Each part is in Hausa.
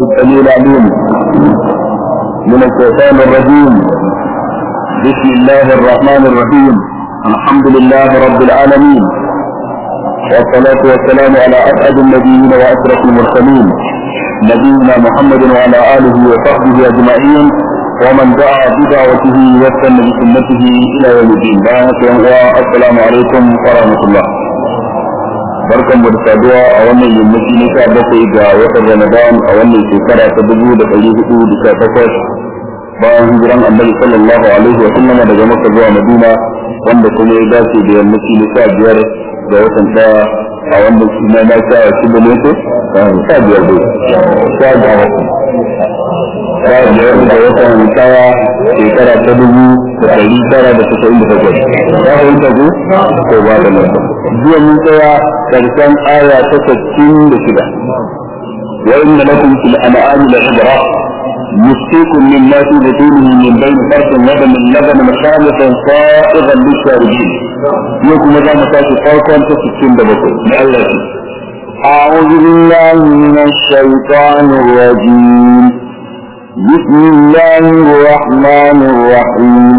السميع العليم. من الشيطان الرجيم. بسم الله الرحمن الرحيم. الحمد لله رب العالمين. والصلاة والسلام على أسعد النبيين وأشرف المرسلين. نبينا محمد وعلى آله وصحبه أجمعين. ومن دعا بدعوته واستنى بسنته إلى يوم الدين. السلام عليكم ورحمة الله. Barkan mu da saduwa a wannan yammaci na sha bakwai ga watan ramadan a wannan shekara ta dubu da ɗari huɗu da sha takwas. Bayan hijiran annabi sallallahu alaihi wa sallam daga makka zuwa madina wanda kuma ya dace da yammaci na sha biyar ga watan ɗaya a wannan suna na sha shida ne ko? Sha biyar biyar. Sha biyar da watan ɗaya shekara ta dubu da ɗari tara da tasa'in da takwas ya fahimta ko ko ba da nan jiya mun tsaya karshen aya ta sittin da shida wa inna lakum fil an'ami la ibra يسقيكم مما في بطونه من بين فرث ودم لبنا خالصا صائغا للشاربين يوكم مدى مساكي فرقا تسكين دبكم لألا أعوذ بالله من الشيطان الرجيم بسم الله الرحمن الرحيم.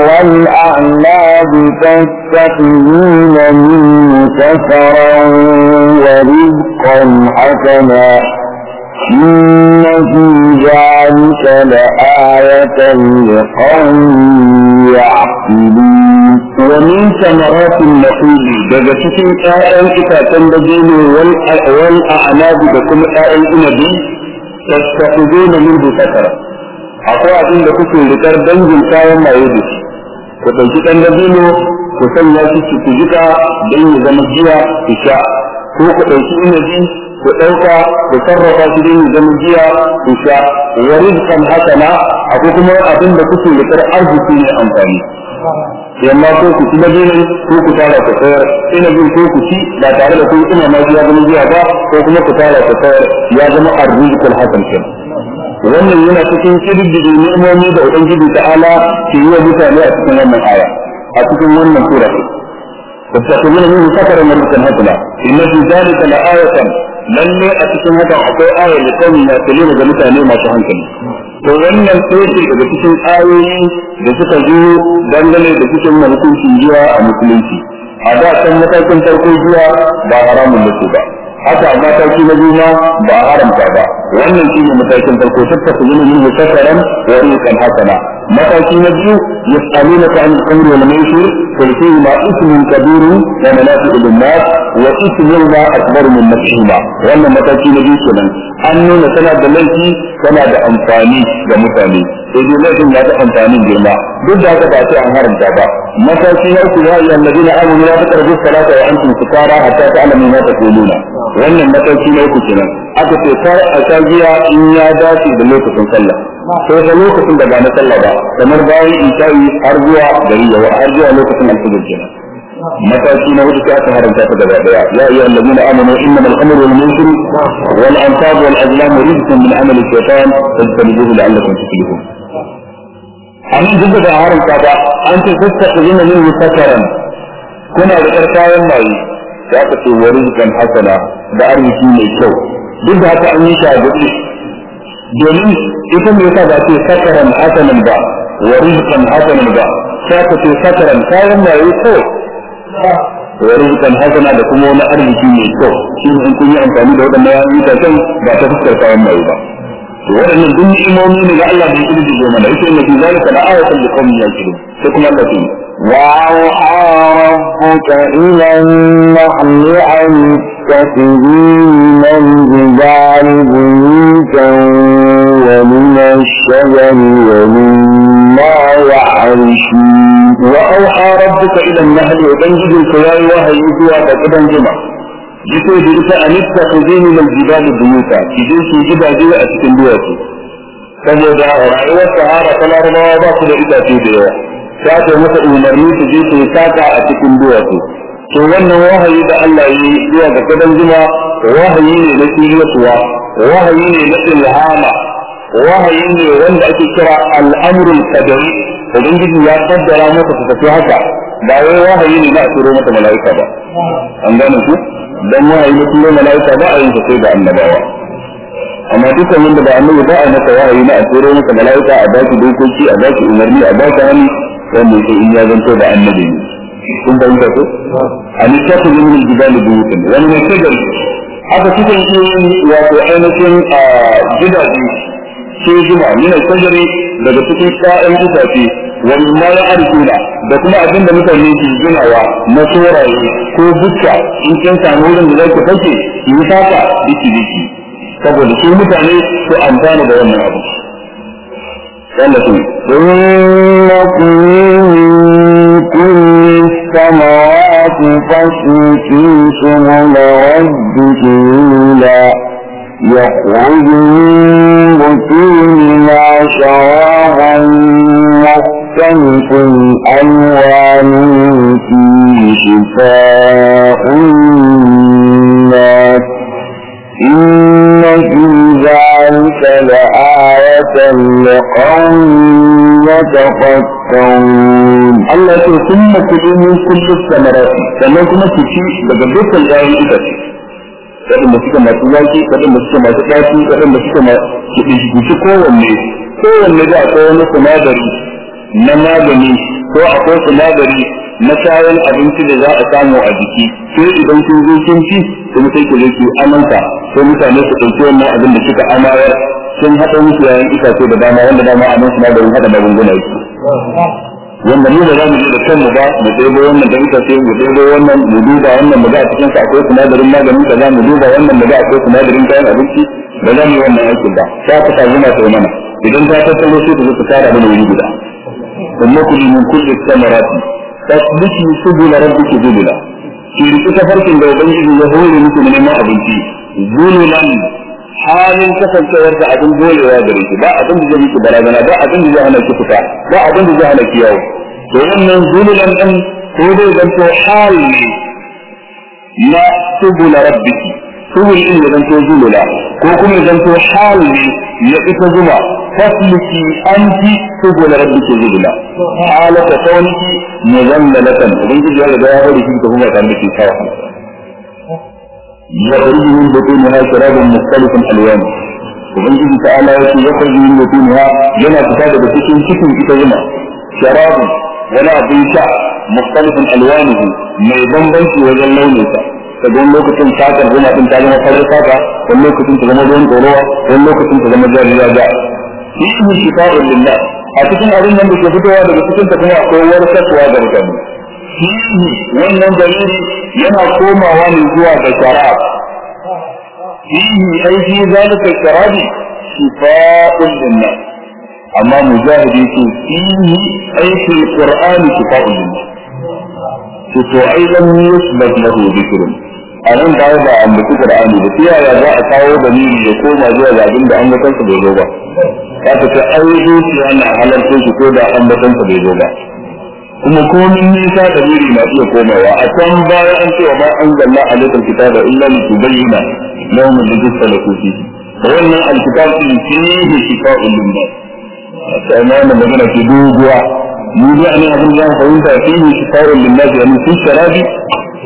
والأعناب تتخذون منه سفرا ورزقا حسنا. إن في ذلك لآية لقوم يعقلون ومن ثمرات النخيل daga cikin ƴaƴan itacen dabino wal wal a'nabi da kuma ƴaƴan inabi tattakhuduna minhu sakara akwai abin da kuke rikar dangin kayan maye da shi ku ɗauki ɗan dabino ku sanya shi ku jika don ya zama jiya ku sha ko ku ɗauki inabi ku ɗauka ku sarrafa shi don zama jiya ku sha. Wa rizqan hasana akwai kuma abin da kuke rikar arziki ne amfani. Yamma ko ku ci dabino ko ku tara ku sayar. Inabin ko ku ci ba tare da kun ina ma ya zama jiya ba ko kuma ku tara ku sayar. Ya zama arzikul hasan kenan. Wannan yana cikin kirgide ni'imomi da ubangiji ta'ala ke yi wa mutane a cikin wannan aya a cikin wannan sura. Marratan hasana inna fi zalika la ayatan lalle a cikin haka akwai aya da na kalima ga mutane masu hankali. To wannan tsoci daga cikin ayoyi da suka zo dangane da cikin hukuncin jiya a musulunci. A da kan matakin farko jiya ba haramun su ba. Haka mataki na biyu ba a haramta ba. Wannan shi ne matakin farko. Tattaka yin min musafaran wa rizqan hasana. Mataki na biyu yas'alunaka an al-amr wal maisir qul fihi ismun kabir wa manafi'u lin-nas wa ismuhuma akbar min nafsihima wannan mataki na biyu kenan an nuna tana da laifi tana da amfani ga mutane sai dai laifin ya ta amfanin girma duk da haka ba sai an haramta ba mataki na uku ya ayyuhal ladina amanu la wannan mataki na kenan aka ce kar a sha giya in ya dace da lokacin sallah sai da lokacin da ba na sallah ba kamar bayan isha'i har zuwa gari yawa har zuwa lokacin alfajir kenan mataki na sai aka haramta ta gaba daya ya ayyuha allazina amanu innamal khamru wal maisir wal ansab wal azlam rizqun min amali shaytan fajtanibuhu la'allakum tuflihun amma duk da haramta ba an ce tattakhuzuna min sakaran kuna da kayan maye za ka ce wa rizqan hasana da arziki mai kyau duk da haka an yi shi a gudu domin ita me yasa ba ce sakaran hasanan ba wa rizqan hasanan ba? Sai ka ce sakaran kayan maye kyau wa rizqan hasana da kuma wani arziki mai kyau. Shi ne in kun yi amfani da waɗannan yayin itacen ba ta fuskar kayan maye ba? Waɗannan duk ni'imomi ne ga Allah da ya kirkije mana. Yake ne fi zalika la ayatan liqaumin yaqilun sai kuma Allah ya وأوحى ربك إلى النحل أن اتخذي من جبال بيوتا ومن الشجر ومما يعرشون وأوحى ربك إلى النحل وتنجد الخيار وهيئتها كتبا جمع جئتي بيوتا أن اتخذي من جبال بيوتا. تجئتي جبالي وأتكلمتي فهي دعوة رأيوة سهارة فلا رمى وضعت لإتاكيدها ta ce masa umarni su je su saka a cikin duwatsu. To wannan wahayi da Allah ya yi zuwa ga kadan jima wahayi ne na siriyatuwa wahayi ne na ilhama wahayi ne wanda ake kira al'amrul qadari. Ubangiji ya kaddara masa ta tafi haka. Ba wai wahayi ne na asiro mata mala'ika ba. An gane ku? Dan wahayi na turo mala'ika ba a yin sa sai da annabawa. Amma dukkan wanda ba annabi ba a masa wahayi na turo masa mala'ika a baki dokoki a baki umarni a baki hannu. Wanda yake in ya zanto da annabi ne. Kun fahimta ko? A littafin min al-jibal buyutan. Wani ne kagar haka suka yi wato ainihin gidaje sai juma min al-kajari daga cikin ƴaƴan itace wani ma ya arzuna da kuma abin da mutane ke ginawa na soraye ko bukka in kin samu wurin da zaki fashe yi saka diki diki saboda su mutane su amfana da wannan abu. والتي ثم كل السماوات فاسلكي سبل ربك إلى يخرج من بطونها شرابا مختلف ألوانه فيه شفاء الناس إن في ذلك لآية لقوم يتفكرون Allah ce sun makuɗi min kullu samarati sannan kuma su ci daga dukkan ƴaƴan itace waɗanda suke masu zaki waɗanda suke masu ɗaci waɗanda suke masu ɗishi kowanne kowanne da akwai wani sinadari na magani ko akwai sinadari na kayan abinci da za a samu a jiki sai idan kun zo kin ci kuma sai ku je ki amanta sai mutane su ɗauki wannan abin da kika amayar sun haɗa musu yayin itace da dama wanda dama a nan sinadarin haɗa magunguna yake. Wanda mu da za mu da kanmu ba mu ɗebo wannan da ita ce mu ɗebo wannan mu duba wannan mu ga a cikin sa akwai sinadarin maganin kaza mu duba wannan mu ga akwai sinadarin kayan abinci da za mu yi wannan aikin ba. Ta ka ta zuma ta mana. Idan ta tattalo sai ta zo ta tara mana wuri guda. Amma kulli min kulli samarati tasbiki subula rabbiki zulula ki riki tafarkin da ubangiji ya hore muku neman abinci. Zululan halin kasancewar da abin golewa da riƙe ba abin da zai miki barazana ba abin da zai hana ki fita ba abin da zai hana ki yawo. To wannan zululan din ko dai zanto hal na subula rabbiki subul din zanto zulula ko kuma zanto hal ya ita zuma fasluki anti subula rabbiki zulula. Halata kauniki muzallalatan ubangiji ya riga ya bari ki kuma tare da ki kawo يخرج من بطونها شراب مختلف الوان ubangiji ta ala ya ce ya karbi yin mutumiya yana fita daga cikin cikin ita zuma sharabun wani abin sha mukhtalifin alwanihi mai bambanci wajen launin sa kaga wani lokacin sakar zuma din ta zama farar saka wani lokacin ta zama ruwan ɗorowa wani lokacin ta zama jariya ja fihi shifa'un lillah a cikin abin nan da ke fitowa daga cikin ta kuma akwai warkaswa ga mutane fihi wannan dalili yana komawa ne zuwa ga sharab fihi ai fi zalika sharabi shifa'un linnas amma mujahidi ce fihi ai fi qur'ani shifa'un linnas to to ai lam yusbat lahu dhikrun. A nan da ba an da qur'ani da sai ya za a kawo dalili da koma zuwa ga abin da an ga kansa bai zo ba? Ka ta ai zuciya na halarta shi ko da an ga kansa bai zo ba. Kuma komin nisa da miri na iya komawa. A can baya an cewa ma an zalla a lokacin kitaba illa li tubayyana lahum alladhi salaku fihi wannan alkitab din fihi shifa'un lin-nas sai ma wannan magana ce doguwa. Mu da an abin da fahimta fihi shifa'un lin-nas yani fi sharabi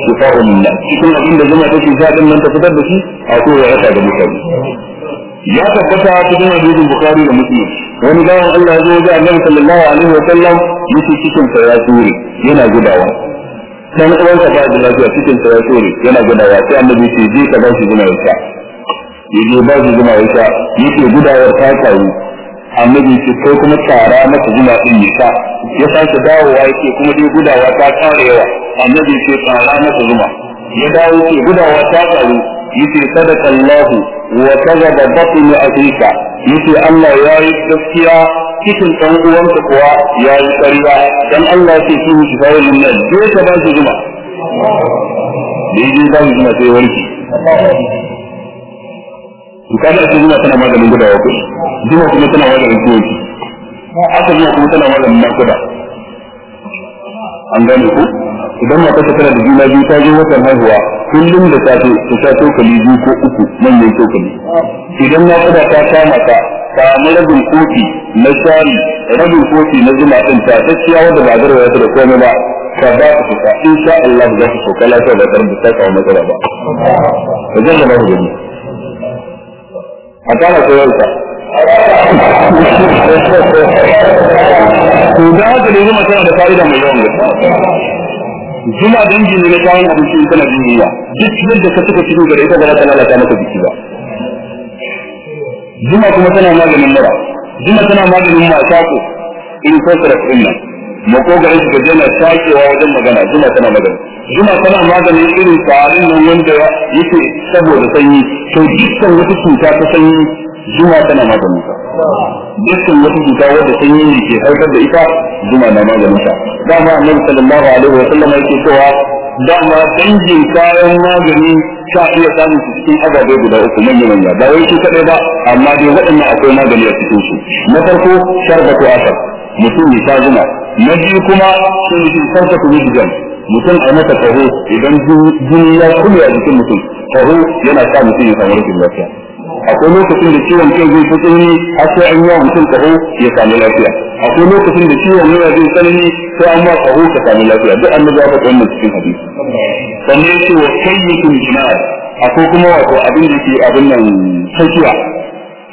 shifa'un lin-nas cikin abin da zama take sa ɗin nan ta fitar da shi a ko ya rasa da mutane. Ya tabbata cikin hadisin bukhari da muslim. Wani bawan Allah zo ga annabi sallallahu alaihi wa sallam yake cikin sa yana gudawa. Dan uwansa ba da lafiya cikin sa yana gudawa. Sai annabi ce je ka ba shi zuma ya sha ya je ba shi zuma ya sha yake gudawar ta karu. Annabi ce kai kuma tsara masa zuma din ya sha ya sake dawowa yake kuma dai gudawa ta kare yawa. Annabi ce tsara masa zuma ya dawo ce gudawa ta karu ya ce sadaka Allah wa kazaba batnu akika ya ce Allah ya yi gaskiya cikin ɗan uwanka kuwa ya yi ƙarya. Dan Allah ce shi shi fa yin nan ka ba shi juma. Dai dai ba shi juma sai warki to kana ce juma tana maganin gudawa ko? Juma kuma tana maganin ciwon haka juma kuma tana maganin nakuda an gane ku idan mata ta tana da juna biyu ta je watan haihuwa kullum da safe ta sha cokali biyu ko uku manyan cokali. Idan na kuda ta kama ta samu rabin kofi na shari rabin kofi na zuma din ta tsakiya wanda ba garwa ta da komai ba ka ba ka fita. In sha Allah za ka sauka lafiya ba tare da ta kawo matsala ba. Wajen da ba ku gani. A kana koyar ta. To da haka ne zuma tana da fa'ida mai yawan gaske. Zuma dangi ne na kayan abinci in kana yunwa. Duk yadda ka suka cikin gare ita ba za ta lalata maka jiki ba. Zuma kuma tana maganin mura. Zuma tana maganin masako in ko sara ɗin nan. Makogarin shi gaje na sakewa wajen magana zuma tana magana. Zuma tana maganin irin tsarin nan wanda yake saboda sanyi. To dukkan wata cuta ta sanyi zuma tana maganin ta dukkan wata cuta wadda sanyi ne ke haifar da ita zuma na maganin ta. Dama annabi sallallahu alaihi wa sallam yake cewa dama dangin kayan magani ka iya samun su cikin ababe guda uku manya manya ba wai su kadai ba amma dai waɗannan akwai magani a cikin su na farko sharbatu asar mutum ya sha zuma. Na biyu kuma shi ne sarka kuma jigan mutum a mata kaho idan jini ya kulle a jikin mutum kaho yana sa mutum ya samu rashin lafiya. Akwai lokacin da ciwon kai zai fi tsanani har sai an yawa mutum kaho ya samu lafiya. Akwai lokacin da ciwon yana zai tsanani sai an ma kaho ka samu lafiya. Duk annabi ya faɗa wannan cikin hadisi. Sannan ya ce wa kayyikin jinar akwai kuma wato abin da ke abin nan sakiya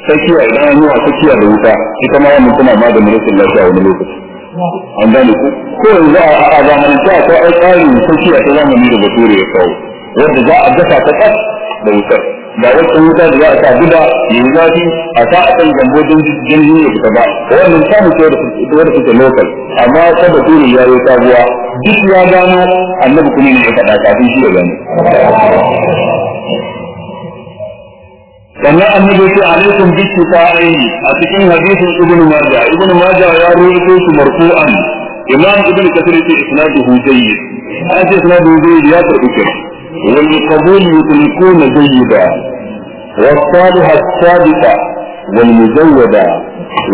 sakiya idan an yi wa sakiya da wuta ita ma wannan tana maganin rashin lafiya wani lokaci. An gane ku? Ko yanzu a zamanance akwai ai tsarin sakiya ta zamani da bature ya kawo wanda za a gasa ta kas da wutar. Ba wata wuta da za a sa guda ya yi zafi a sa a kan gambo don jirgin ya fita ba. Wannan samu ce wadda suke lokal amma ta bature ya yi sabuwa. Duk ya gano annabi kuma ne ya faɗa kafin shi ya gano sannan annabi ce alaikum bi aini a cikin hadisin ibn majah ibn majah ya rawaito shi marfu'an. Imam ibn kasir ce isnaduhu jayyid. An ce isnaduhu jayyid ya karɓi kira. wal qabul yutlikuna jayyida والصالح الثابتة والمزودة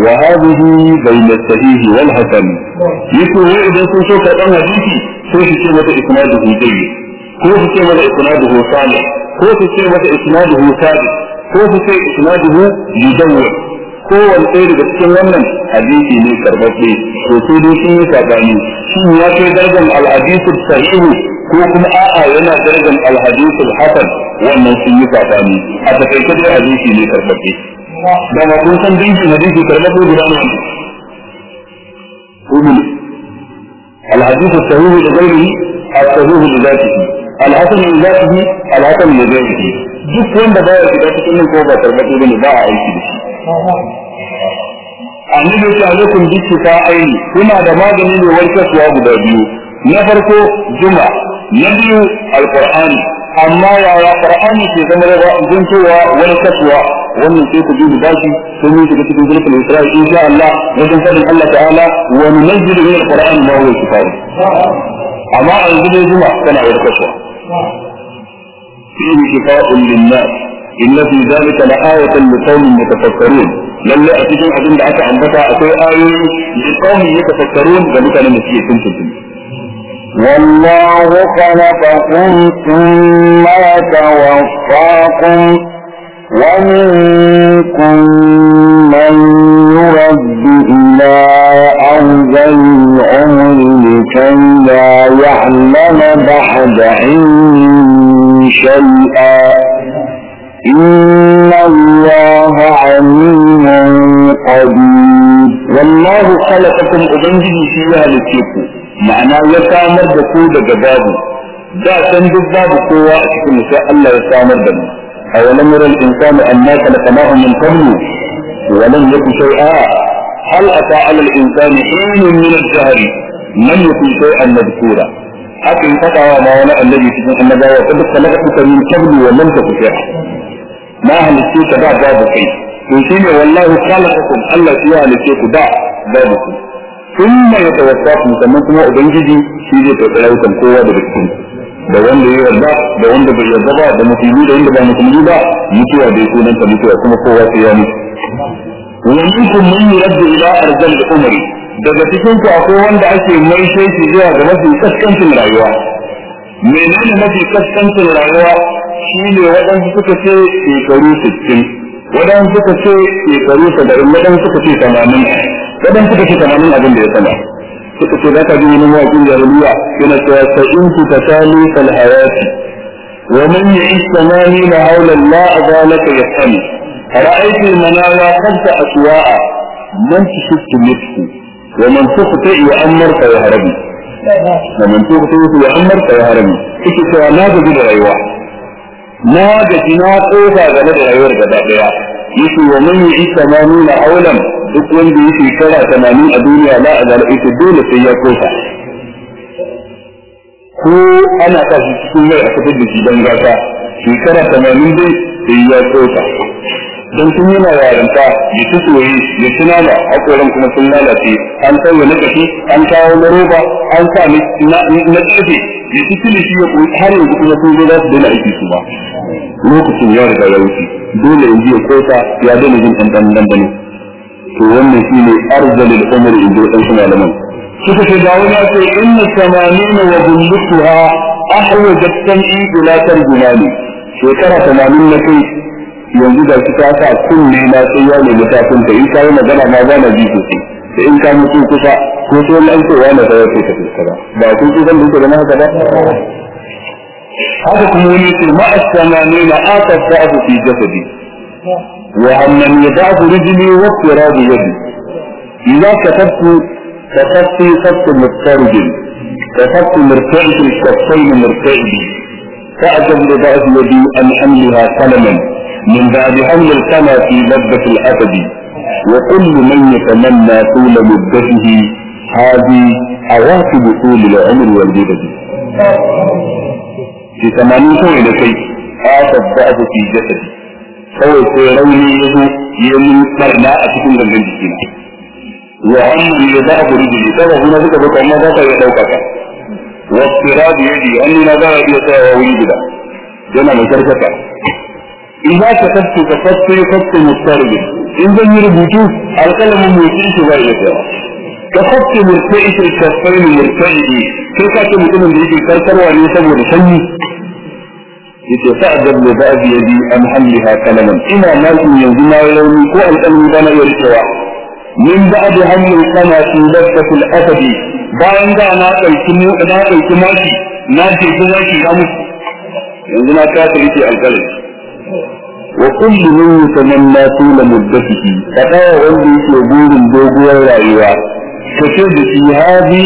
وهذه بين الصحيح والحسن يكون إذا سوف أن حديثي سوف كلمة إسناده جيد سوف كلمة إسناده صالح سوف كلمة إسناده ثابت ko su ce isnaduhu yudawwar ko wani ɗaya daga cikin wannan hadisi ne karɓaɓɓe to sai dai sun yi sabani shin ya kai darajar alhadisu sahihu ko kuma a'a yana darajar alhadisu hasan wannan sun yi sabani a takaice dai hadisi ne karɓaɓɓe da ma kun san dinkin hadisi karɓaɓɓe guda ne hudu الحديث الصحيح لغيره الصحيح لذاته الحسن لذاته الحسن لغيره duk wanda baya shiga cikin nan ko ba tarbato bane ba a aiki da shi annabi ya ce alaikum bi aini kuna da magani ne warkaswa guda biyu na farko juma na biyu alqur'ani amma yaya qur'ani ke zama da zantowa warkaswa wannan sai ku duba bashi sun yi shiga cikin zulfin isra'i insha Allah wajen fadin Allah ta'ala wa nunzilu min alqur'ani ma huwa shifa amma a yanzu dai juma tana warkaswa فيه شفاء للناس إن في ذلك لآية لقوم يتفكرون لن أتجن أبن دعك عن بطا أكوي آية لقوم يتفكرون ذلك لنسيه كنتم والله خلقكم ثم يتوفاكم ومنكم من يرد إلى أرذل العمر لكي لا يعلم بعد علم شيئا. إن الله عليم قدير. والله خلقكم أبنجي فيها لتيكم معنى يسامر دكو دقبابه da san duk babu kowa a cikin sai Allah ya samar da mu أولم يرى الإنسان أنا خلقناه من قبل ولم يكن شيئا هل أتى على الإنسان حين من الدهر لم يكن شيئا مذكورا haka in faɗa wa ma wani annabi cikin annabawa kada ka laka kuka min kabli wa lam taku shay'a ma halice ka da babu kai to shine wallahi khalaqakum Allah ya halice ku da babu ku thumma yatawaffakum sannan kuma ubangiji shi zai tsara rayukan kowa da wanda ya yarda da wanda bai yarda ba da musulmi da wanda ba musulmi ba mutuwa da sunan ta mutuwa kuma kowa sai ya mutu. Wa minkum man yuraddu ila arzal umri. Daga cikin ku akwai wanda ake mai shi zuwa ga mafi kaskancin rayuwa. Menene mafi kaskancin rayuwa? Shine waɗansu suka ce shekaru 60 waɗansu suka ce shekaru 70 waɗansu suka ce 80 waɗansu suka ce 80 abin da ya sama suka ce za ka ji wani mawaƙin jahiliya yana cewa sa'in ku ta tali fal hayati wa man ya'ish samani na haula la azalaka yasami ra'aytu al-manaya khamsa aswa'a man tushittu mithu wa man tukhti yu'ammar fa yahrabi wa man tukhti yu'ammar fa yahrabi kike cewa na gaji da rayuwa na gaji na tsofa game da rayuwar gaba daya yake wa man ya'ish samani na haulan duk wanda ya shekara tamanin a duniya la a zala ita dole sai ya kosa. Ko ana sa shi cikin mai a fitar da shi don gasa shekara tamanin dai sai ya kosa. Don sun yana yaranta ya ci soye ya ci nama hakoran kuma sun lalace. An sauya na kashi an kawo na roba an sa na ƙarfe ya ci kilishi ya koyi har yanzu kuma sun zo za su daina aiki su ba. Lokacin ya riga ya wuce. Dole in ji ya kosa ya daina jin ɗanɗan dandano to wannan shi ne arzalil umar in ji waɗansu malaman. Suka ce da wani ce inna samanina wa bullutuha ahwajat sam'i ila tarjumani. Shekara tamanin na kai yanzu da su ta sa kunne na sai ya nemi tafin ka in ka yi magana ma ba na ji sosai. Da in ka mutu kusa ko to wani an ce wani sai ya ce ka fuskara ba. Ku ku zan da na haka ba? Haka kuma wani ce ma'a samanina aka sa'afu fi jasadi. وأن يضعف رجلي واضطراب يدي. إذا كتبت كتبت خط مضطرب. كتبت مرتعش الكفين مرتعب. فأجب لضعف يدي أن حملها قلما. من بعد حمل القمى في لذة الأسد وكل من يتمنى طول مدته. هذه عواقب طول العمر والجدد في ثمانين سنة لكي آتى الضعف في جسدي. Kawai sai rauni ya zo ya mun barna a cikin gangan jiki wa hannun ya za a guri jiki kada kuma suka baka amma za ka iya ɗauka ka wa tsirabi ya ji hannu na za a iya tsayawa wuri guda yana mai karkata in za ka tafi ka tafi ya tafi mustarbi in zan yi rubutu alƙalamin motsi shi za a iya tsayawa ka tafi murtai shi tafai ne murtai sai ka ce mutumin da yake karkarwa ne saboda sanyi yace fa'adab li ba'd yadi an hamliha kalaman ina nakin yanzu na rauni ko alƙalmi ba na iya rikewa min ba'd hamli kana fi labdatil asadi bayan da na ɗauki mu na ɗauki maki na ce ko zaki ga musu yanzu na kasa rike alƙalmi wa kullu min yatamanna tula muddatihi kada wanda yake burin doguwar rayuwa kace da shi hadi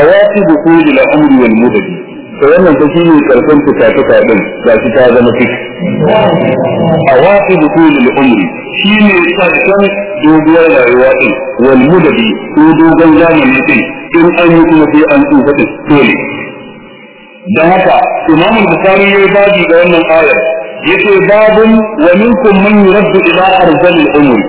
awaqib kulli al-amri wal mudadi to wannan ta shi ne ƙarfin fitatuka din ga shi ta zama fik. A wasu da kulli umri shi ne ƙarshen doguwar rayuwa din wal mudadi ko dogon zamani din in an yi kuma sai an tsufa din dole. Dan haka imam al-bukhari ya baji da wannan ayar ya ce babun wa minkum man yuraddu ila arzali al-umri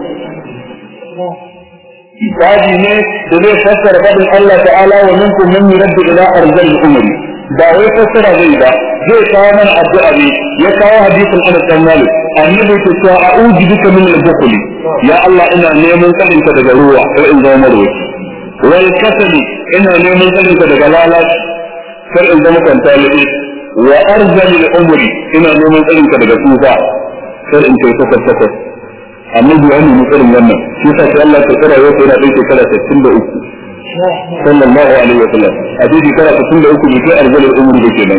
baji ne da zai fassara faɗin Allah ta'ala wa minkum man yuraddu ila arzali al-umri ba wai fassara zai ba zai kawo mana addu'a ne ya kawo hadisin Anas bin Malik annabi ke cewa a'udhu bika min al-bukhli ya Allah ina neman tsarin ka daga ruwa kar in zama marwaci wal kasali ina neman tsarin ka daga lalaci kar in zama kanta lalle wa arzali al-umri ina neman tsarin ka daga tsufa kar in kai takwas takwas annabi ya nemi tsarin wannan shi sa sai Allah ya tsara yau yana ɗan shekara 63 صلى الله عليه وسلم. أبي بكرة كل أكل في أرجل الأمور بكنا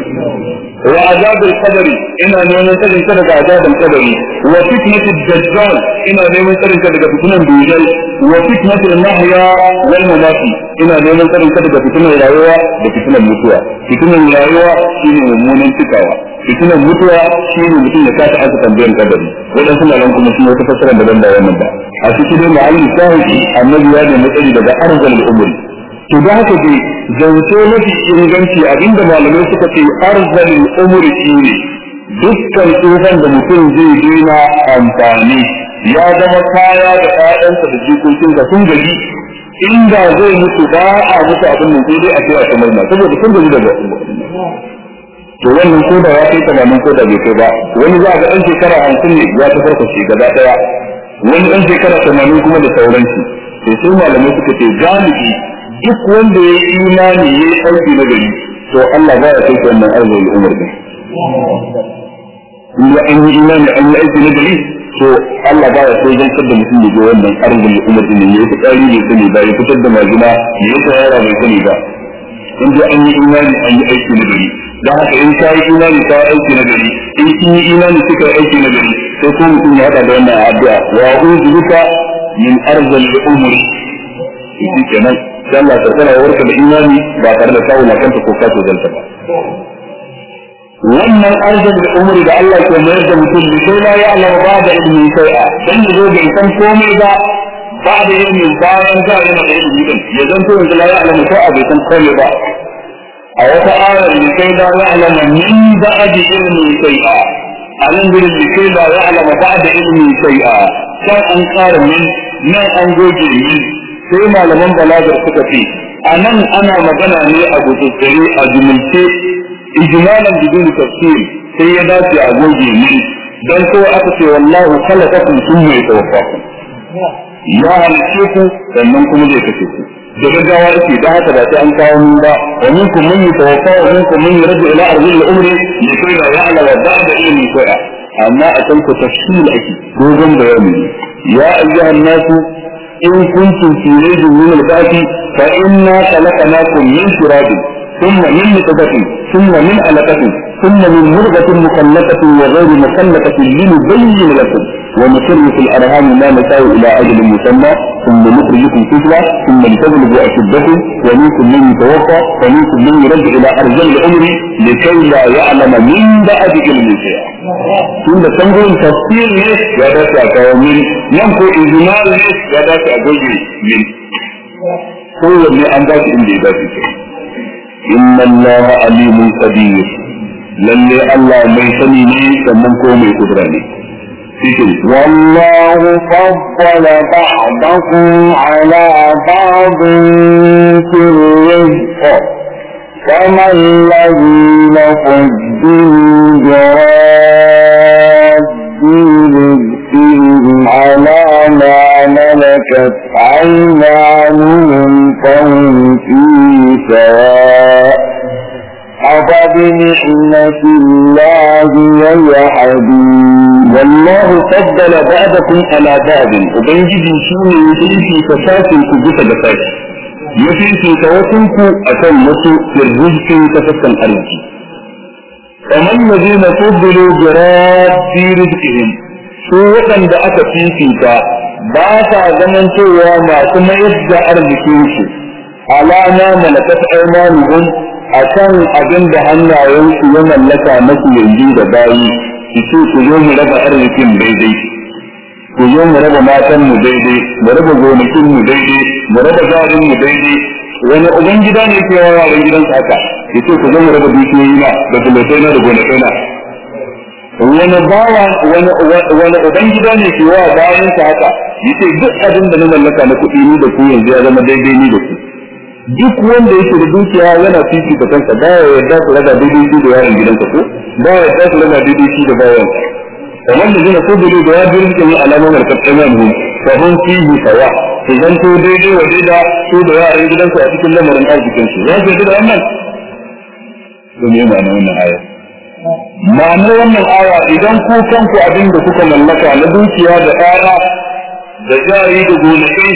wa azabul qadari ina neman tsarin ka daga azabul qadari wa fitnatud dajjal ina neman tsarin ka daga fitnan dujal wa fitnatul mahya wal mamati ina neman tsarin ka daga fitnan rayuwa da fitnan mutuwa. Fitnan rayuwa shine mummunan cikawa. Fitnan mutuwa shine mutum ya kasa aka tambayan kadari wadansu malan kuma sun wata fassara daban da wannan ba. A cikin ma'alli sahihi annabi ya nemi tsari daga arzalul umri. To da haka dai zance mafi inganci abin da malamai suka ce arzalin umri shi dukkan tsufan da mutum zai daina amfani ya zama kaya da ƴaƴansa da jikokinsa sun gaji inda zai mutu ba a mutu abin nan sai dai a kai a kamar saboda sun gaji daga to wannan ko da ya kai tamanin ko da bai kai ba wani za ga ɗan shekara hamsin ne ya ta farfashe gaba ɗaya wani ɗan shekara tamanin kuma da sauransu. To sai malamai suka ce galibi duk wanda ya yi imani ya yi aiki na gari to Allah ba ya kai wannan arziki umar din. In an yi imani an yi aiki na gari to Allah ba ya sai zantar da mutum ya je wannan arzul umar din. Ya yi tsari ne sani ba ya fitar da majina ya yi tsayara mai sani ba. In ji an yi imani an yi aiki na gari. Don haka in ka yi imani ka aiki na gari. In kin yi imani yi aiki na gari. Sai ko mutum ya hada da wannan addu'a wa bika min arzul umri shi kenan. Ke mayar da mutum ne sai la ya'lamu ba da ilmi sai'a dan yazo bai san komai ba ba da ilmi bayan za yana da ilmi din ya zanto yanzu la ya'lamu sai'a bai san komai ba a wata ayar da kai la ya'lamu min ba'd ilmi sai'a anan gurin da kai la ya'lamu ba'da ilmi sai'a kan an ƙara min nan an goge min sai malaman balagar suka ce a nan ana magana ne a gudutsare a jumulce ijmalan bidun tafsir sai ya dace a goge min dan ko aka ce wallahu khalaqakum thumma yatawaffakum ya halice ku sannan kuma zai kashe ku da gaggawa yake da haka ba sai an kawo min ba wa minkum man yatawaffa wa minkum man yurdu ila ardil umri likai la ya'lam wa ba'da ilmi shay'a amma a kan ku tafsir ake dogon bayani ya ayyuhan nasu إن كنتم في ريب من البعث فإنا خلقناكم من تراب ثم من نطفة ثم من علقة ثم من مرغة مخلقة وغير مخلقة لنبين لكم. ونشرف الأرهام ما نساو إلى أجل مسمى ثم نخرجكم سفلة ثم نتغلب أشدكم ومنكم من يتوفى ومنكم من يرجع إلى أرجل الأمر لكي لا يعلم من بعد علم شيئا ثم تنظر تفصيل يدك كومن ينفو إجمال يدك جزء من هو اللي عندك إن لذاتك إن الله عليم قدير للي الله ليسني لي ثم كومي قدراني والله فضل بعضكم على بعض في الرزق كما الذين فضلوا براد رزقهم على ما ملكت أيمانهم فهم فيه سواء أفبنعمة الله يجحدون والله فضل بعضكم على بعض وبنجي شنو يفي تساسن كبس بساش يفي توسنك أكن مسو في الرزق تفسن أرزقي ومن الذين فضلوا براد في رزقهم su waɗanda aka fifita ba sa zaman cewa masu mayar da arzikinsu alama malakat aimanuhum a kan abin da hannayensu ya mallaka masu yanzu da bayi su ce ku zo mu raba arzikin daidai. Ku zo mu raba matan mu daidai mu raba gonakin mu daidai mu raba jarin mu daidai. Wani uban gida ne ke yawa yaran gidansa haka? Ya ce ku zo mu raba dukiyoyi na da bulatai na da gonakai na. Wani bawa wani uban gida ne ke yawa bayansa haka? Ya ce duk abin da na mallaka na kuɗi ni da ku yanzu ya zama daidai ni da ku. Duk wanda yake da dukiya yana fifita kansa ba ya yarda su raba daidai shi da yaron gidansa ko? Ba ya yarda su raba daidai shi da bayan. Kamar da zina ko dole da ya bi rizkin yi karkar nan hu fa hun fihi sawa su zanto daidai wa daida su da yaran gidansu a cikin lamarin arzikin su su yarda da wannan? To me ma'ana wannan aya? Ma'anar wannan aya idan ku kanku abin da kuka mallaka na dukiya da ɗaya da jari da gonakai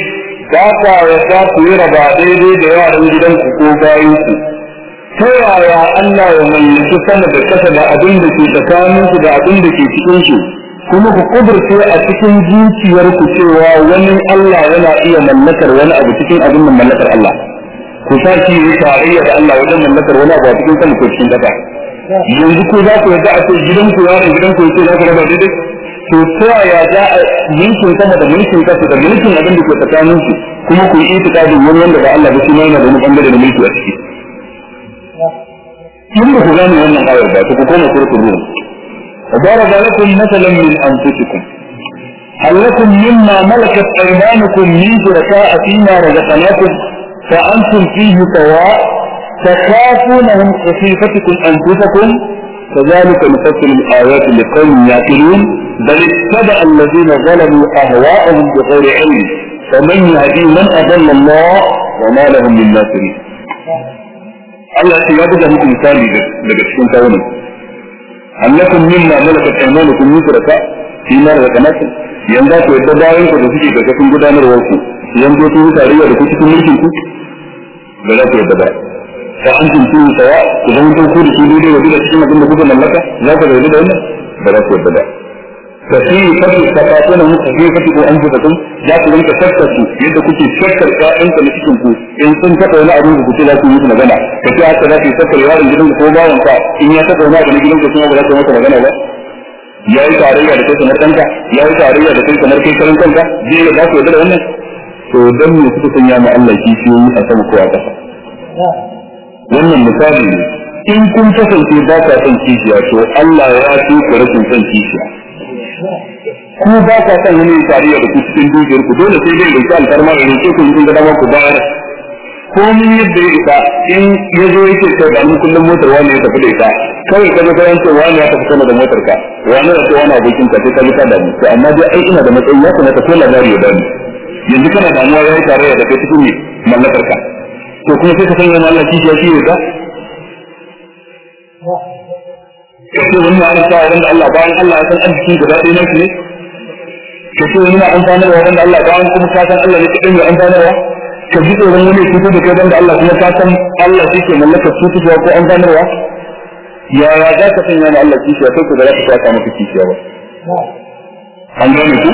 ba ka yarda ku yi raba daidai da yaran gidanku ko bayanku ta yaya Allah ya mallaki sama da kasa da abin da ke tsakaninsu da abin da ke cikin su kuma ku kudurce a cikin zuciyarku cewa wani Allah yana iya mallakar wani abu cikin abin da mallakar Allah. Ku saki yi tarayya da Allah wajen mallakar wani abu a cikin sama ko cikin kasa yanzu ko za ku yarda a ce gidanku yaron gidanku yake za ku raba daidai? To ta yaya za a mulkin sama da mulkin kasa da mulkin abin da ke tsakanin su kuma ku yi itikadin wani wanda ba Allah ba shi ma yana da wani bangare da mulki a ciki in ba ku gane wannan ayar ba ku koma surutun ruwan وضرب لكم مثلا من انفسكم هل لكم مما ملكت ايمانكم من شركاء فيما رزقناكم فانتم فيه سواء تخافونهم كخيفتكم انفسكم كذلك نفصل الايات لقوم يعقلون بل اتبع الذين ظلموا أهواءهم بغير علم فمن يهدي من أضل الله وما لهم من ناصرين. الله في بد من انسان لبسكم كونه. هل لكم مما ملكت أيمانكم من شركاء في مال رقمكم؟ ينبغي في الدبابين كتبتي بكتبتي بدان الوالكم. ينبغي في مساريه لكتبتي من شركاء. بلا في فأنتم فيه سواء إذا أنتم في سيدي وبلا شيء ما كنت لا تقول لي بلا في الدبابين. Fi fi fuka kun za ku rinka shakkar su yadda kuke shakkar ƴaƴanka na cikin ku. In sun taɓa wani abin da kuke za ku yi musu magana. Ka ce haka za ku yi shakkar yaron gidan ko bawan ka in ya yi ya tarayya da kai kamar kanka ya yi tarayya da kai kamar kai karan kanka zai za ku yarda da wannan. To dan me suka sanya mu Allah kishiyoyi a sama ko a ƙasa? Wannan misali ne. In kun kasance ba ka son kishiya to Allah ya ce ku rashin son kishiya. Ku ba ka son wani tarayya da ku cikin dukiyar ku dole sai dai roki alfarma da roke ku kun ga ku bayar. Ko mun yadda ya isa in ya zo yake kai da mun kullum motar wani ya tafi da ita kawai ka ga kayan ce wani ya tafi sama da motar ka wani ya ce wani abokin ka sai ka bisa da mu. To amma dai ai ina da matsayi ya kamata ko labari ya dani yanzu kana damuwa ya yi tarayya da kai cikin mallakar ka. To kuma sai ka sanya Allah kishi ya ka? Kace wani ma Allah ta wanda Allah bayan Allah ya san arzikin gaba ɗaya nake ne kace wani ma amfanarwa wanda Allah bayan kuma ka san Allah ne kidin ya amfanarwa ka ji tsoron wani cutu da kai wanda Allah kuma ka san Allah shi ke mallaka cutuwa ko amfanarwa yaya za ka sanya ma Allah kishi ya kai ku da za ka saka maka kishi ba an gane ku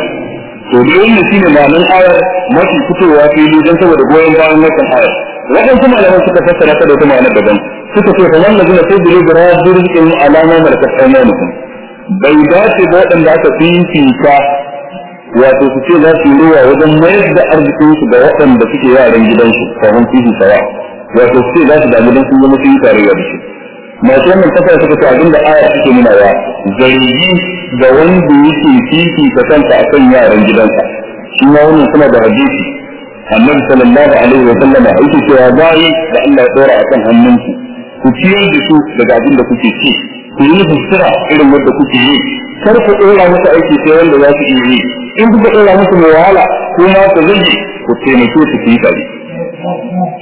to da wannan shine ma'anar ayar mafi fitowa fili don saboda goyon bayan wannan ayar waɗansu malaman suka fassara ta da wata ma'anar daban suka ce kamar na gina sai da rawar birnin alama malakat aymanukum bai dace ba waɗanda aka fifita wato su ce za su yi ruwa wajen mayar da arzikin su ga waɗanda suke yaran gidansu kafin fifi sawa. Wato su ce za su damu don sun zama sun yi tarayya da shi. Masu wannan kasa suka ce abin da aya suke nuna wa zargi da wanda yake fifita kansa akan yaran gidansa. Shi ma wannan suna da hadisi. Annabi sallallahu alaihi wa sallam yake cewa bayi da Allah ya dora akan hannunku ku ciyar da su daga abin da kuke ci ku yi fuskura irin wanda kuke yi. Kar ku dora musu aiki sai wanda za su iya yi. In kuka dora musu mai wahala ko ma ku zage ku taimake su yi tare.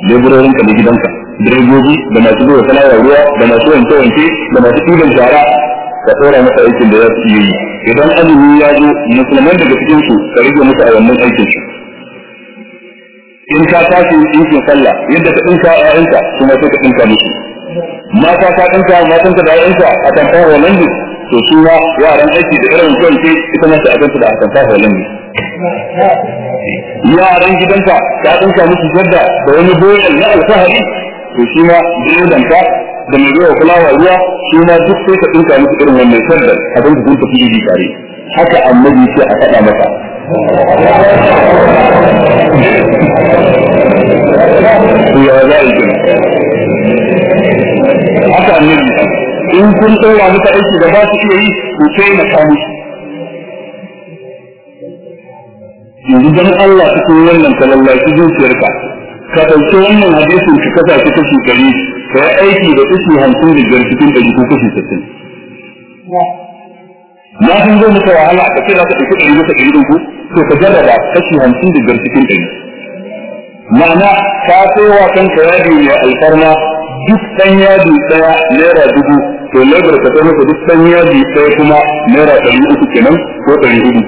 Leburorin ka da gidanka direbobi da masu zuwa sana'ar ruwa da masu wanke wanke da masu ɗiban shara ka dora masa aikin da za su yi. Idan azumi ya zo musulman daga cikin su ka rage musu a wannan aikin su. In ka tashi ɗinkin sallah yadda ka ɗinka ƴaƴanka kuma sai ka ɗinka musu. Mata ka ɗinka matanka da ƴaƴanka a tamfar holandi to su ma yaran aiki da irin kwanci ita ma ta abinci da a tamfar holandi yaran gidanka ka ɗinka musu jadda da wani boyan na alfahari to shi ma direbanka da mai zuwa fulawa ruwa shi ma duk sai ka ɗinka musu irin wannan jadda abin da kun tafi yi tare. Haka annabi ce a faɗa masa. Ya za a haka annabi in kun ɗora maka aiki da ba su iya yi ku na kawo yanzu don Allah cikin wannan ka lallaci zuciyarka ka ɗauki wannan hadisin ka kasa shi kashi ɗari ka yi aiki da kashi hamsin da biyar cikin ɗari ko kashi sittin. Na san zai maka wahala ka ce za ka ɗauki ɗari masa ɗari ku to ka jarraba kashi hamsin da biyar cikin ɗari. Ma'ana ka sai wa kanka yadi mai alfarma duk ɗan yadi ɗaya naira dubu to labar ka ta masa duk ɗan yadi ɗaya kuma naira ɗari uku kenan ko ɗari huɗu.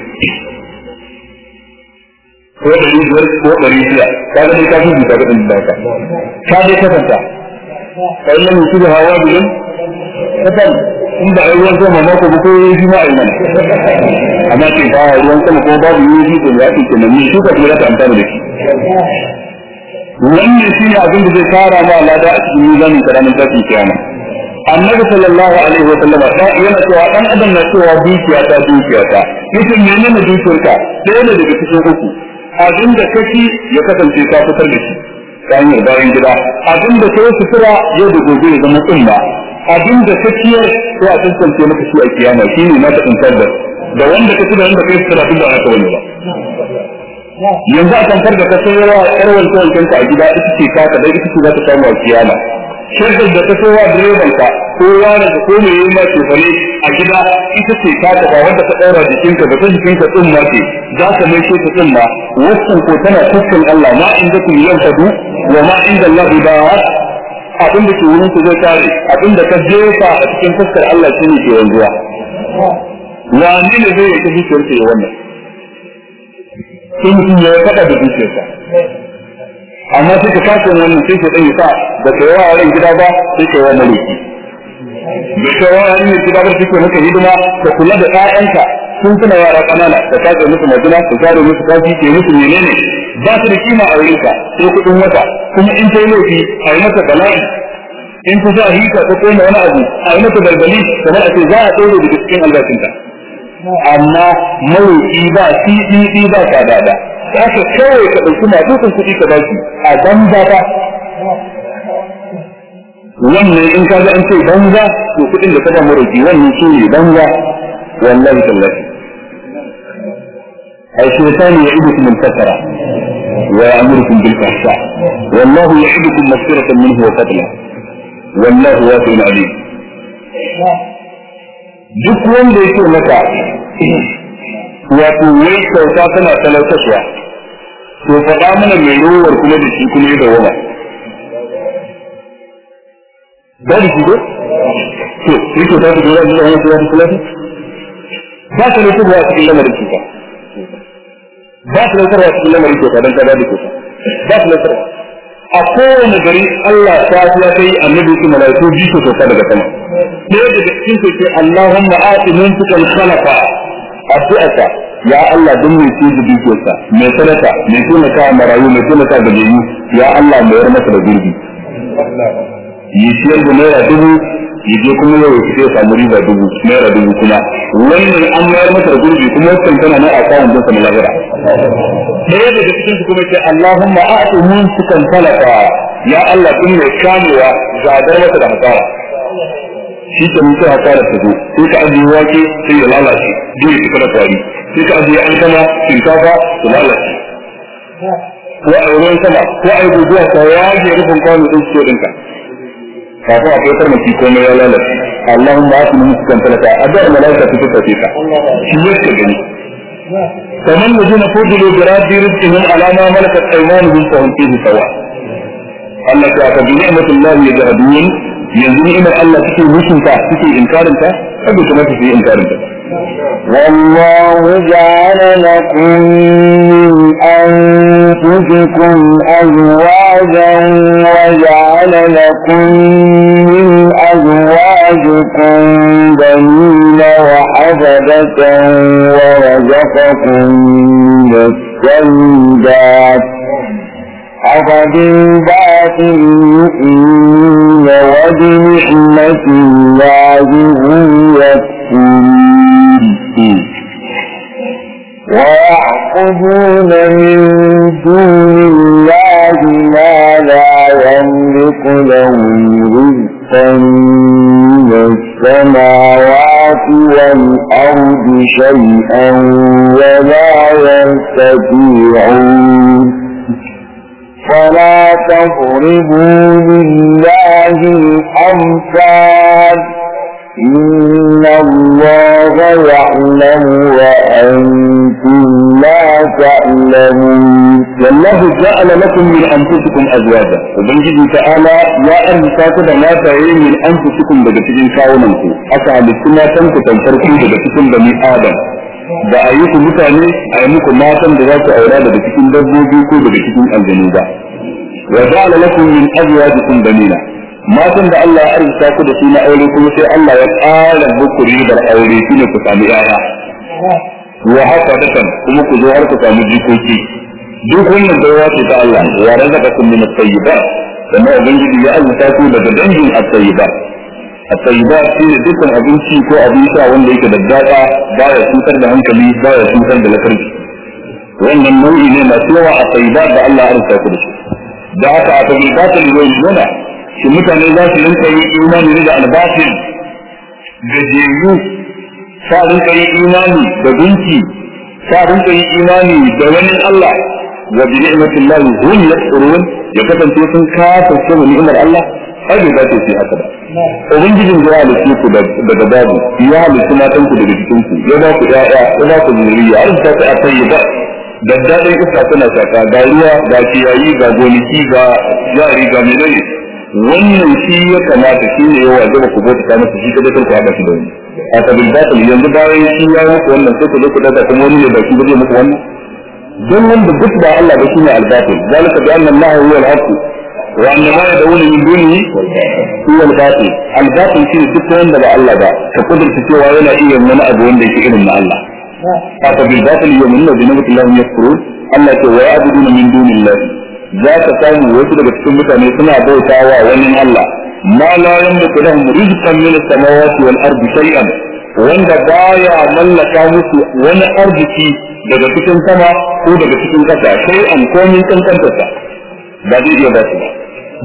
ko ɗari biyar ko ɗari shida. Ka ga dai ka fi bisa kuɗin da ka. Ka dai kasanta ka yi lamu da hawa bilin kasan in ba a ruwan sama mako ba ko yi shi ma a amma ce ba ruwan sama ko babu yi shi ko ya ce ke nan shuka kuma za ta amfana da shi. Wannan shi ne abin da zai fara ma lada a cikin mizanin ƙaramin tashin kiyama. Annabi sallallahu alaihi wa sallama da yana cewa dan adam na cewa dukiya ta dukiya ta. Yace menene dukiyarka ɗaya ne daga cikin uku. Abin da kashi ya kasance ka fitar da shi ta bayan gida. Abin da ka yi sutura yau da gobe ya zama tsumma. Abin da ka ciyar ko a tantance maka shi a kiyama. Shi ne naka tsantar da. Da wanda ka ci da wanda ka yi sutura duk ba aka wani ba. Yanzu a tantar da ka sayarwa yar wanke wanken a gida ita ce ka dai ita ce za ta samu a kiyama. Shaddar da ka sayarwa direban ka ko yaron ka ko mai yi ma cefane a gida ita ce ka ba wanda ka ɗaura jikinka da ta jikinka tsumma ce. Za ka mai ce ta tsumma wasu ko tana fuskan Allah ma inda ku yi yanfadu wa ma inda Allah ba abin da ke wurin ku zai kare abin da ka jefa a cikin fuskar Allah shine ke wanzuwa. Wani ne zai yi zuciyar sa ya wannan? Sai mutum ya faɗa da zuciyarsa. Amma sai ka kasa wannan sai ka ɗan yi sa da kai wa yaran gida ba sai ka yi wa maliki da kai wa yaran gida ba sai ka hidima ka kula da ƴaƴanka. Sun suna yara ƙanana ka kasa musu majina ka kare musu kafi ke musu menene. Ba su da kima a wurinka sai kuɗin wata. Kuma in ta yi laifi a yi masa bala'i. In ta sa hika ta koma wani abu a yi mata balbali kamar a ce za a ɗaure daga cikin albashinta amma mawuki ba titi ba kadada za ka kawai ka ɗauki masu kuɗi ka baki a banza ba wannan in ka ga an ce banza to kuɗin da ka ba mawuki wannan shi ne banza wallahi tallahi الشيطان يعدكم الكفر ويأمركم بالفحشاء والله يعدكم مغفرة منه وفضلا والله واسع عليم duk wanda yake maka wato wai kyauta tana talautaswa to faɗa mana mai rowar kuma da shi kuma ya dawama ba da shi ko? To shi kyauta ta dora da wani kyauta ta talauta ba ta lautarwa a cikin lamarin kyauta. Ba ta lautarwa a cikin lamarin kyauta don ta ba da kyauta. Ba ta lautarwa a kowane gari Allah ta ya kai annabi su malaiku bi su sauka daga sama. Ɗaya daga cikin su ce Allahumma ati min tukal khalaqa. Addu'ata ya Allah don mai ce da dukiyarsa mai sadaka mai taimaka marayu mai taimaka da jayu ya Allah mai yar masa da gurbi. Yi ciyar da naira dubu yi je kuma yau ya fito ya samu riba dubu naira dubu kuma. Wannan an mayar masa da gurbi kuma wancan tana na a kawon jinsa na lahira. Ɗaya daga cikin su kuma ce Allahumma a'ti mun sukan talaka ya Allah kun mai kamewa zadar masa da hasara. shi ke mutu a fara ta sai ka ajiye wake sai ya lalace. Dole ka kada kwari. Sai ka ajiye an kama shinkafa ta lalace. Ko a wurin sama ko a yi guguwa ta ya je rufin kwano ɗin cikin ɗinka. Kafin a kai farmaki komai ya lalace. Allahumma asu mun su kan talaka. A da malaika ta fita. Ce ka shi ne ka gani. Kamar da jina fujilu bi rabbi rizqihim alama malakat aymanuhum fa hum fihi sawa. Allah ta ka bi ni'matullahi yajhadun. yanzu ni'mar Allah take mutunta take inkarin ta kada kuma take inkarin ta والله جعل لكم من أنفسكم أزواجا وجعل لكم من أزواجكم بنين وحفدة ورزقكم من الطيبات أفبالباطل يؤمنون وبنعمة الله هم يكفرون. ويعبدون من دون الله ما لا يملك لهم رزقا من السماوات والأرض شيئا ولا يستطيعون. فلا تضربوا لله الأمثال. إن الله يعلم وأنتم لا تعلمون. والله جعل لكم من أنفسكم أزواجا. وبنجد تعالى يا أهل كاتب لا تعين من أنفسكم بجتكم كاونا أسعى السنة تنكتن تركم بجتكم بني آدم. Da a yi ku mutane a yi muku matan da za ku aura daga cikin dabbobi ko daga cikin aljanu ba. Wa ja'ala lakum min azwajikum banina. Matan da Allah ya arzuta ku da su na aure kuma sai Allah ya ƙara muku ribar aure shine ku sami yaya. Wa haka dakan kuma ku zo har ku samu jikoki. Duk wannan baiwa ce ta Allah wa razaqakum min at-tayyibat. Kuma ubangiji ya azurta ku daga dangin at-tayyibat. At-tayyibat shine dukkan abinci ko abin sha wanda yake da daɗa baya cutar da hankali baya cutar da lafarki wannan nau'i ne masu yawa a tayyibat da Allah ya azurta ku da da haka a zai nuna shi mutane za su rinka yin imani da albatil da jeyu sa rinka yin imani da gunki sa rinka yin imani da wani Allah wa bi ni'matillahi hum yakfurun ya kasance sun kafa ce ni'imar Allah ai bai dace su haka ba. Ubangijin ya halitta ku daga babu ya halitta matan ku daga cikin ku ya ba ku ƴaƴa ya ba ku zuriya har ta ta tayyiba da daɗin iska tana saka ga ruwa ga ciyayi ga gonaki ga jari ga menene. Wannan shi ya kamata shi ne ya wajaba ku bauta ta masa shi kada ku haɗa shi da wani. A kabil batil yanzu bayan shi ya muku wannan sai ku zo ku daga kuma wani ne ba shi ba zai muku wannan. Don wanda duk ba Allah ba shine al-batil. Zalika bi anna Allah huwa al-haq min shine duk wanda ba Allah ba ka kudurta cewa yana iya wani abu wanda yake irin na Allah. Haka bil batil yu'minuna bi ni'mati Allah yakfurun Allah ce wa ya'buduna min dunillahi. Za ka samu wasu daga cikin mutane suna bautawa wani Allah. Ma la yamliku lahum rizqan min as-samawati wal ardi shay'an. Wanda baya mallaka musu wani arziki daga cikin sama ko daga cikin kasa sai an komin kankantarsa ba.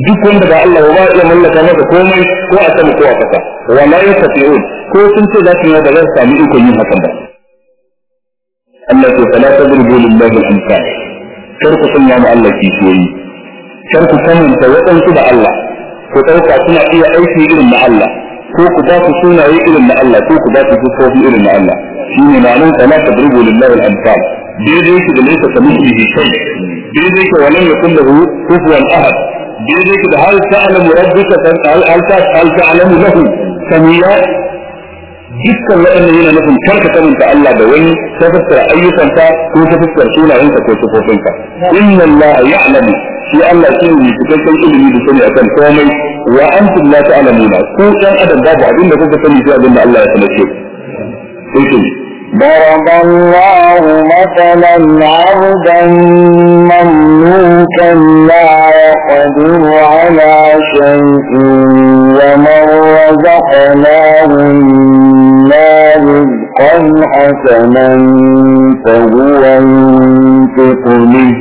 Duk wanda ba Allah ba iya mallaka masa komai ko a sama ko a kasa wala yastati'un ko sun ce za su yi ba za su sami ikon yin hakan ba Allah ce fala tadribu lillahi al-amsal kar ku sanya mu Allah kishiyoyi kar ku kamanta waɗansu da Allah ku ɗauka suna iya aiki irin na Allah ko ku ba su sunaye irin na Allah ko ku ba su sifofi irin na Allah shine ma'anar fala tadribu lillahi al-amsal daidai shi da laysa kamithlihi shay daidai shi walam yakun lahu kufuwan ahad daidai shi da hal ta'lamu rabbuka hal hal ta'lamu lahu samiya dukkan waɗannan yana nufin karka kamanta Allah da wani ta fuskar ayyukansa ko ta fuskar sunayensa ko sifofinsa inna Allah ya'lamu shi Allah shi ne cikakken ilimi da sani akan komai wa antum la ta'lamuna ku dan adam babu abin da kuka sani sai abin da Allah ya sanar ku sai ضرب الله مثلا عبدا مملوكا لا يقدر على شيء ومن رزقناه منا رزقا حسنا فهو ينفق منه.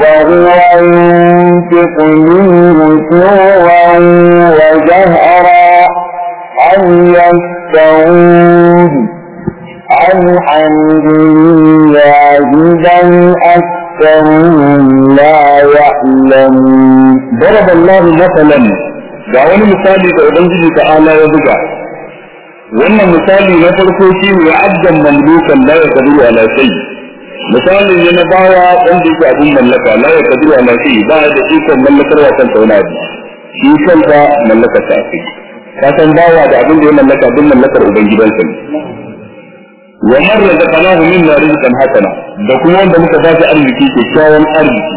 فهو ينفق منه سرا وجهرا أن يستعود الحمد لله إذا أكثر لا يعلم ضرب الله مثلا دعوني مثال لأبنجي تعالى وبقى. وإن مثال نفرك شيء وعبد مملوكا لا يقدر على شيء. مثال إن باوا أنجي أبو ملكا لا يقدر على شيء. بعد إيكا ملكا وكان تولادي إيكا ملكا تأتي. فاتن باوا دعوني ملكا بن ملكا أبنجي بلسل wa man razaqnahu minna rizqan hasana da kuma wanda muka ba shi arziki kyakkyawan arziki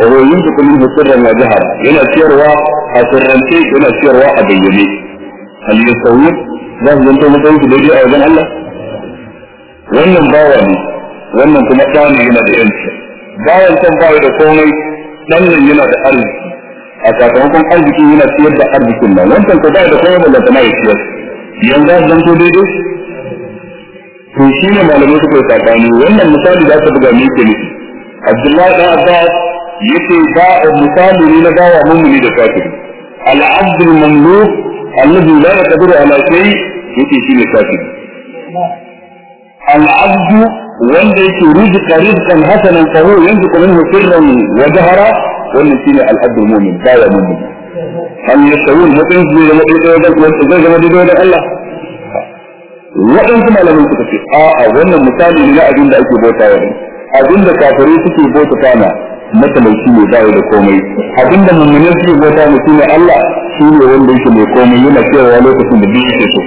wa huwa yunfiqu minhu sirran wa jahara yana ciyarwa a sirrance yana ciyarwa a bayyane hal yasawi za su zanto matsayin su daidai a wajen Allah wannan bawa ne wannan kuma ɗa ne yana da yanci bawan can bawa da komai ɗan nan yana da arziki a sakamakon arziki yana ciyar da arzikin nan wancan ko ba da komai ba da ya ciyar yanzu za su zanto daidai to shi ne malamai suka yi sakani wannan misali da aka buga ne ke nufi Abdullahi dan Abbas yace ba misali ne na bawa mummuni da kafiri al-abd al-mamluk alladhi la yaqdiru ala shay yace shi ne kafiri al-abd wanda yake rizqa rizqan hasanan fa huwa yanfiqu minhu sirran wa jahara wannan shine al-abd al-mu'min bawa mummuni hal yasawun mutum zai zama daidai wajen Allah waɗansu malamai suka ce a'a wannan misali ne na abin da ake bauta wa abin da kafirai suke bauta kana matalauci ne ba da komai. Abin da mummunan suke bauta mu shine Allah shi wanda yake mai komai yana cewa lokacin da duk yake so.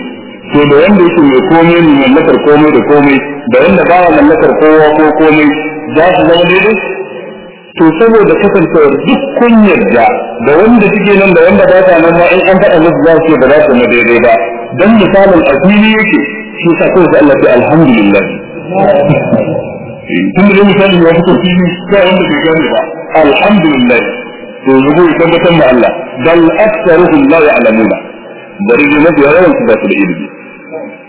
To da wanda yake mai komai ne mallakar komai da komai da wanda ba mallakar kowa ko komai za su zama daidai? To saboda kasancewar duk kun da wanda suke nan da wanda ba ta nan ma in an faɗa musu za su ce ba za su na daidai ba. Dan misalin asiri yake shi sa kawai sai Allah ya alhamdulillah tun da misalin ya fito fili sai wanda bai gane ba alhamdulillah to zubo ya tabbatar da Allah bal aktsaruhum la ya'lamuna bari ne mafi yawan su ba su da ilimi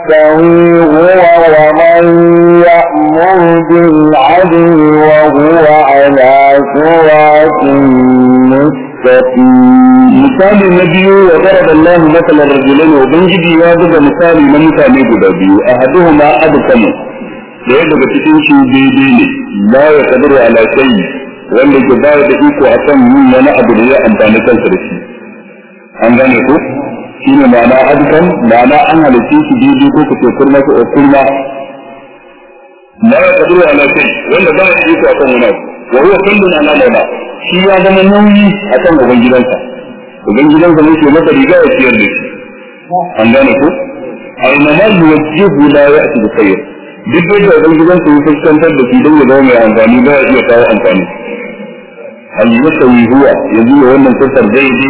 يستوي هو ومن يأمر بالعدل وهو على صراط مستقيم misali na biyu wa daraba Allah masalan rajulain ubangiji ya buga misali na mutane guda biyu ahaduhuma abkamu daya daga cikin su daidai ne la ya kadiru ala shay wanda ke bayar da iko akan yin wani abu da ya amfani kansa da shi an gane ko shi ne ma'ana abkan ma'ana an halitta shi daidai ko kace kurma ko kurma. La ya kadiru ala shay wanda ba ya iko akan wani wa huwa kullun ala maula shi ya zama nauyi akan ubangidansa. Ubangidansa ne ke masa riga ya ciyar da shi. An gane ko ma yuwajjihu la ya'ti bi khair duk da ubangidansa ya fuskantar da shi don ya zama mai amfani ba ya iya kawo amfani. Hal yasawi huwa yanzu ya wannan kusar dai shi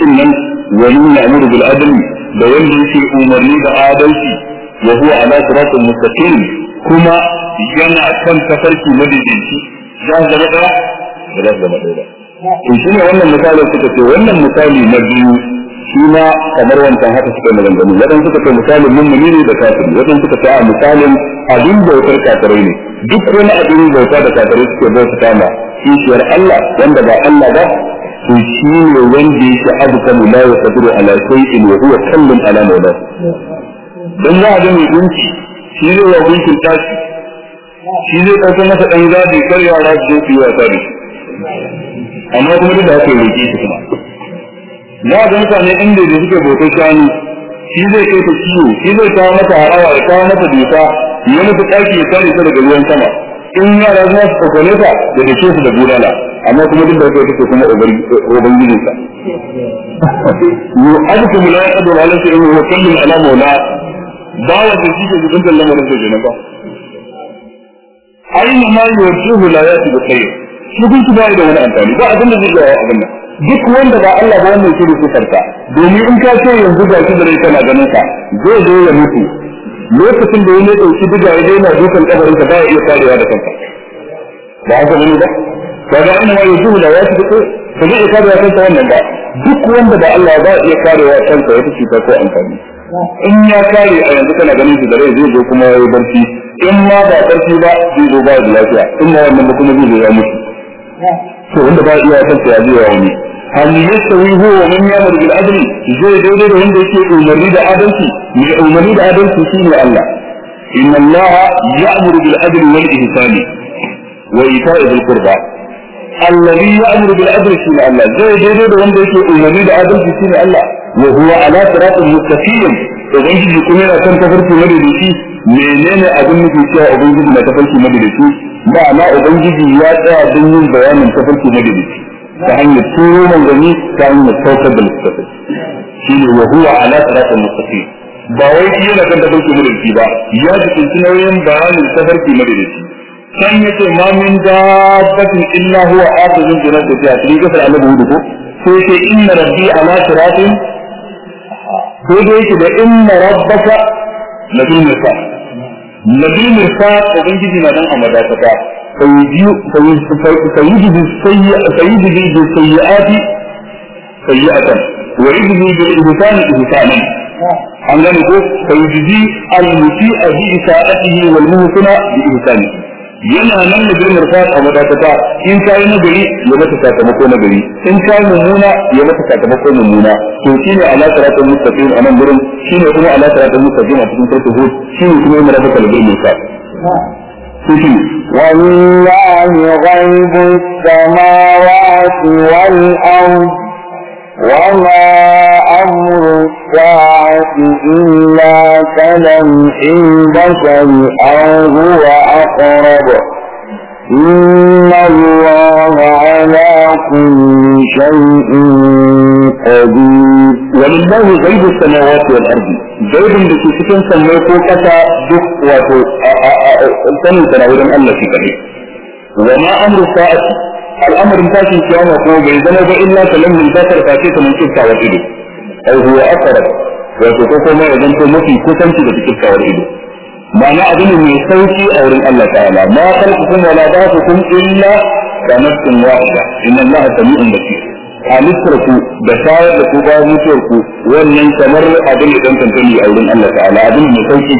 ɗin nan wani ya'muru bil adli da wanda yake umarni da adalci wa huwa ala siratul mustaqim kuma yana kan tafarki madaidaici za shi ne wannan misalin suka ce wannan misali na biyu shi ma kamar wancan haka suka maganganu waɗanda suka ce misalin mummuni ne da kafiri waɗanda suka ce a misalin abin bautar kafirai ne duk wani abin bauta da kafirai suke bauta kama kishiyar Allah wanda ba Allah ba to shi ne wanda yake abu kanu la ya kadiru ala shay'in wa huwa kallun ala mawla. Dan za ga mai gunki shi zai wa gunkin tashi. Shi zai ɗauka masa ɗan gadi kar yara su je su yi wasa amma kuma da haka ya shi kuma. Za ga mutane inda da suke bautar shanu shi zai kai ta shi zai kawo mata harawa ya kawo mata doka ya ɗaki ya kare ta daga ruwan sama. In yara za su kokone ta da dake su da bulala. Amma kuma duk da haka take kuma ubangijinsa yu'adkum la yaqdiru ala shay'in wa kullun ala mawla. Bawa da shi ke zubin lamarin da kenan ba. Aina ma yuwajjihu la yati bi khair shi kun ci bai da wani amfani. Ba abin da zai ga abin nan. Duk wanda ba Allah ba wannan shi ne domin in ka ce yanzu ga shi da rai kana ganin ka zai zo ya mutu. Lokacin da ya ɗauki diga ya daina dukan kabarin ka ba ya iya karewa da kanka ba haka ne ba? Kaga aina ma la yati bi khair ba zai iya karewa kanka wannan ba. Duk wanda ba Allah ba ya iya karewa kanka wata cuta ko amfani. In ya kare a yanzu kana ganin shi da rai zai zo kuma ya yi barci. In ma ba ƙarfi ba zai zo ba da lafiya. In ma wannan ba kuma zai zo ya mutu. To wanda ba iya kansa ya zai yawo ne هل يستوي هو ومن يأمر بالعدل؟ زي زي زي هم ذي كي أمريد عدلتي. أمريد عدلتي سين الله. إن الله يأمر بالعدل والإحسان وإيتاء ذي القربى. الذي يأمر بالعدل سين الله. زي زي زي هم ذي كي أمريد سين الله. وهو على صراط مستقيم. إذن جد يكون هنا كم تفرق مدلسي لينين أدن في شاء أبن جد ما تفرق مدلسي معنى أبن جد يأتى أدن بيان تفرق مدلسي ta hanyar turo manzanni ta hanyar saukar da littattafai. Shi ne wa huwa ala siratin mustaqim. Ba wai shi yana kan tafarki madaidaici ba ya jikinci nauyin bayanin tafarki madaidaici kan ya ce ma min dabbatin illa huwa akhidun bi nasbiha cikin ƙasar annabi huɗu ko? Sai ce inna rabbi ala siratin. Ko da inna rabbaka ubangiji na dan amada ta ta sayyidi bi sayyidi bi sayyiati sayyiatan wa yujzi bil ihsani ihsanan an gane ko sayyidi al musi'a bi isa'atihi wal muhsina bi ihsanihi yana nan da girmar sa a madatata in ka yi nagari ya mata sakamako nagari in ka yi mummuna ya mata sakamako mummuna to shi ne ala siratul mustaqim a nan gurin shi ne kuma ala siratul mustaqim a cikin suratul hud shi ne kuma yana rabaka girmar sa ولله غيب السماوات والأرض وما أمر الساعة إلا كلمح البشر أو هو أقرب الله على ولله غيب السماوات والأرض. غيب لكي تكون سميته كتا دك وتو سنة تناولا ألا في كبير وما أمر الساعة الأمر انتاش القيامة هو بيدنا إلا كلم البشر فاكيت من كبتا وكيده أو هو أقرب. وتو ما يدنك مفي كتنك بكبتا وكيده ma'ana abu ne mai sauƙi a wurin Allah ta'ala. Ma khalqukum wa la ba'thukum illa ka nafsin wahida. Inna Allah sami'un basir. Halittar ku da shayar da ku bayan mutuwar ku wannan kamar abin da dan tantani a wurin Allah ta'ala abin mai sauƙi.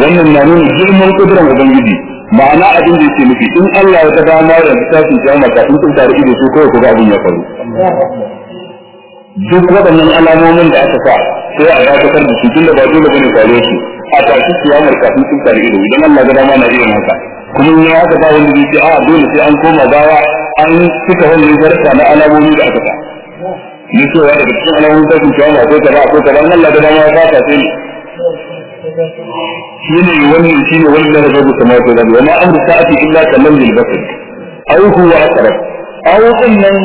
Wannan na nuna girman kudurar ubangiji. Ma'ana abin da yake nufi in Allah ya ga dama ya tashi kiyama kafin kun tare ido su kawai ku ga abin ya faru. Duk waɗannan alamomin da aka sa sai a dakatar da su tunda ba dole ba ne kwale su. A tashi kiyamar kafin sun kare ido. Idan Allah ga dama na iya haka. Kuma in ya haka ba wanda zai ce a dole sai an koma baya an cika wannan zarta na alamomi da aka sa. Ni cewa daga cikin alamomin tashin kiyama akwai kaza akwai kaza in Allah ga dama ya fata sai ne shine wannan shine wannan da zai kuma to da wani amru sa'ati illa kaman bil basar. Aw huwa aqrab. Aw nan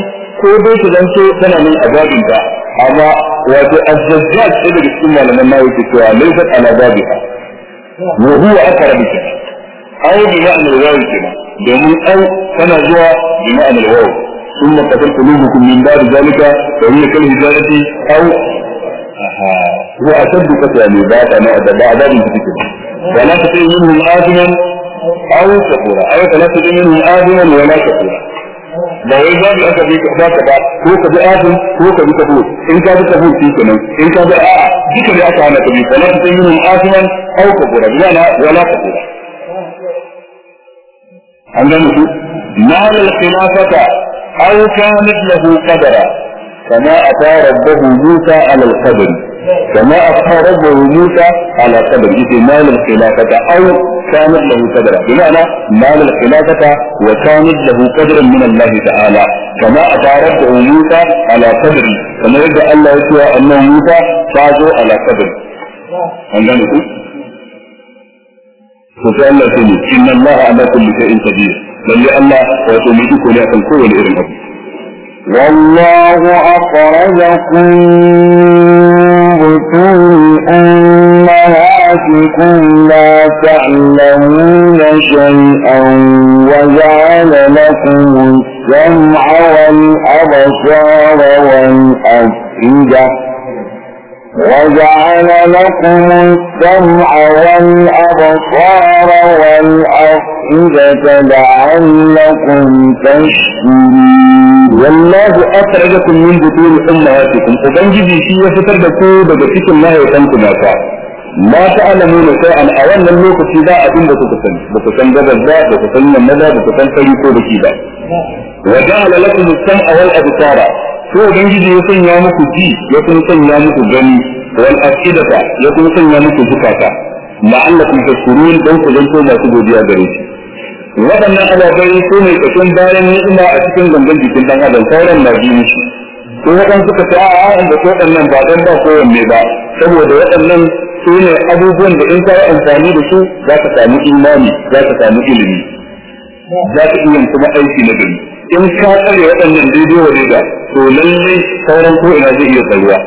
ko dai su zanto tana nan azabin ta amma wato az-zajjaj sai daga cikin malaman nawa yake cewa laysat ala babiha wa huwa aqrab aw bi ma'na al-waw kenan domin aw tana zuwa bi ma'na al-waw ثم قتل قلوبكم من بعد ذلك فهي كالهجارة أو هو أشد قتلا بعد عذاب كتير ولا تطيع منهم آثما أو كفورا أو فلا تطيع منهم آثما ولا كفورا ba wai za mu aka bi ka ka ba ko ka bi azum ko ka bi kafur in ka bi kafur shi kenan in ka bi a'a duka ne aka hana ka bi wala ta tayyinu asiman aw kafura bi ana wala kafura an gane ku nal al khilafata aw kanat lahu qadara kama ata rabbahu musa al qadri كما أخبر ربه موسى على قدر إذ مال الخلافة أو كانت له قدرا بمعنى مال الخلافة وكانت له قدر من الله تعالى. كما أتى ربه موسى على قدر. كما يبدأ الله يسوى أنه موسى فازوا على قدر. عندنا فسأل الله إن الله على كل شيء قدير. بل الله وتميتك لأكل كل إرم والله أخرجكم بطون أمهاتكم لا تعلمون شيئا وجعل لكم السمع والأبصار والأفئدة وجعل لكم السمع والأبصار والأفئدة لعلكم تشكرون والله أخرجكم من بطون أمهاتكم وبنجي في يفتر دكو بدكتكم ما يتنكم ماتا ما تعلمون شيئا أولا اللوكة ذا أبين بكتن بكتن جبل ذا بكتن يمدا بكتن فريقو بكيدا وجعل لكم السمع والأبصار ko ubangiji ya sanya muku ji ya kuma sanya muku gani wal afidata ya kuma sanya muku zukata. La'allakum tashkurun dan ku zanto masu godiya gare shi. Waɗannan ababai su ne kashin bayan ni'ima a cikin gangan jikin dan adam sauran na biyu musu ko waɗansu suka ce a'a inda ko waɗannan ba dan ba kowanne ba saboda waɗannan su ne abubuwan da in ka yi amfani da su za ka samu imani za ka samu ilimi za ka iya kuma aiki na gari. In ka tsare waɗannan daidai wa daida to lallai sauran ko ina zai iya tsayuwa.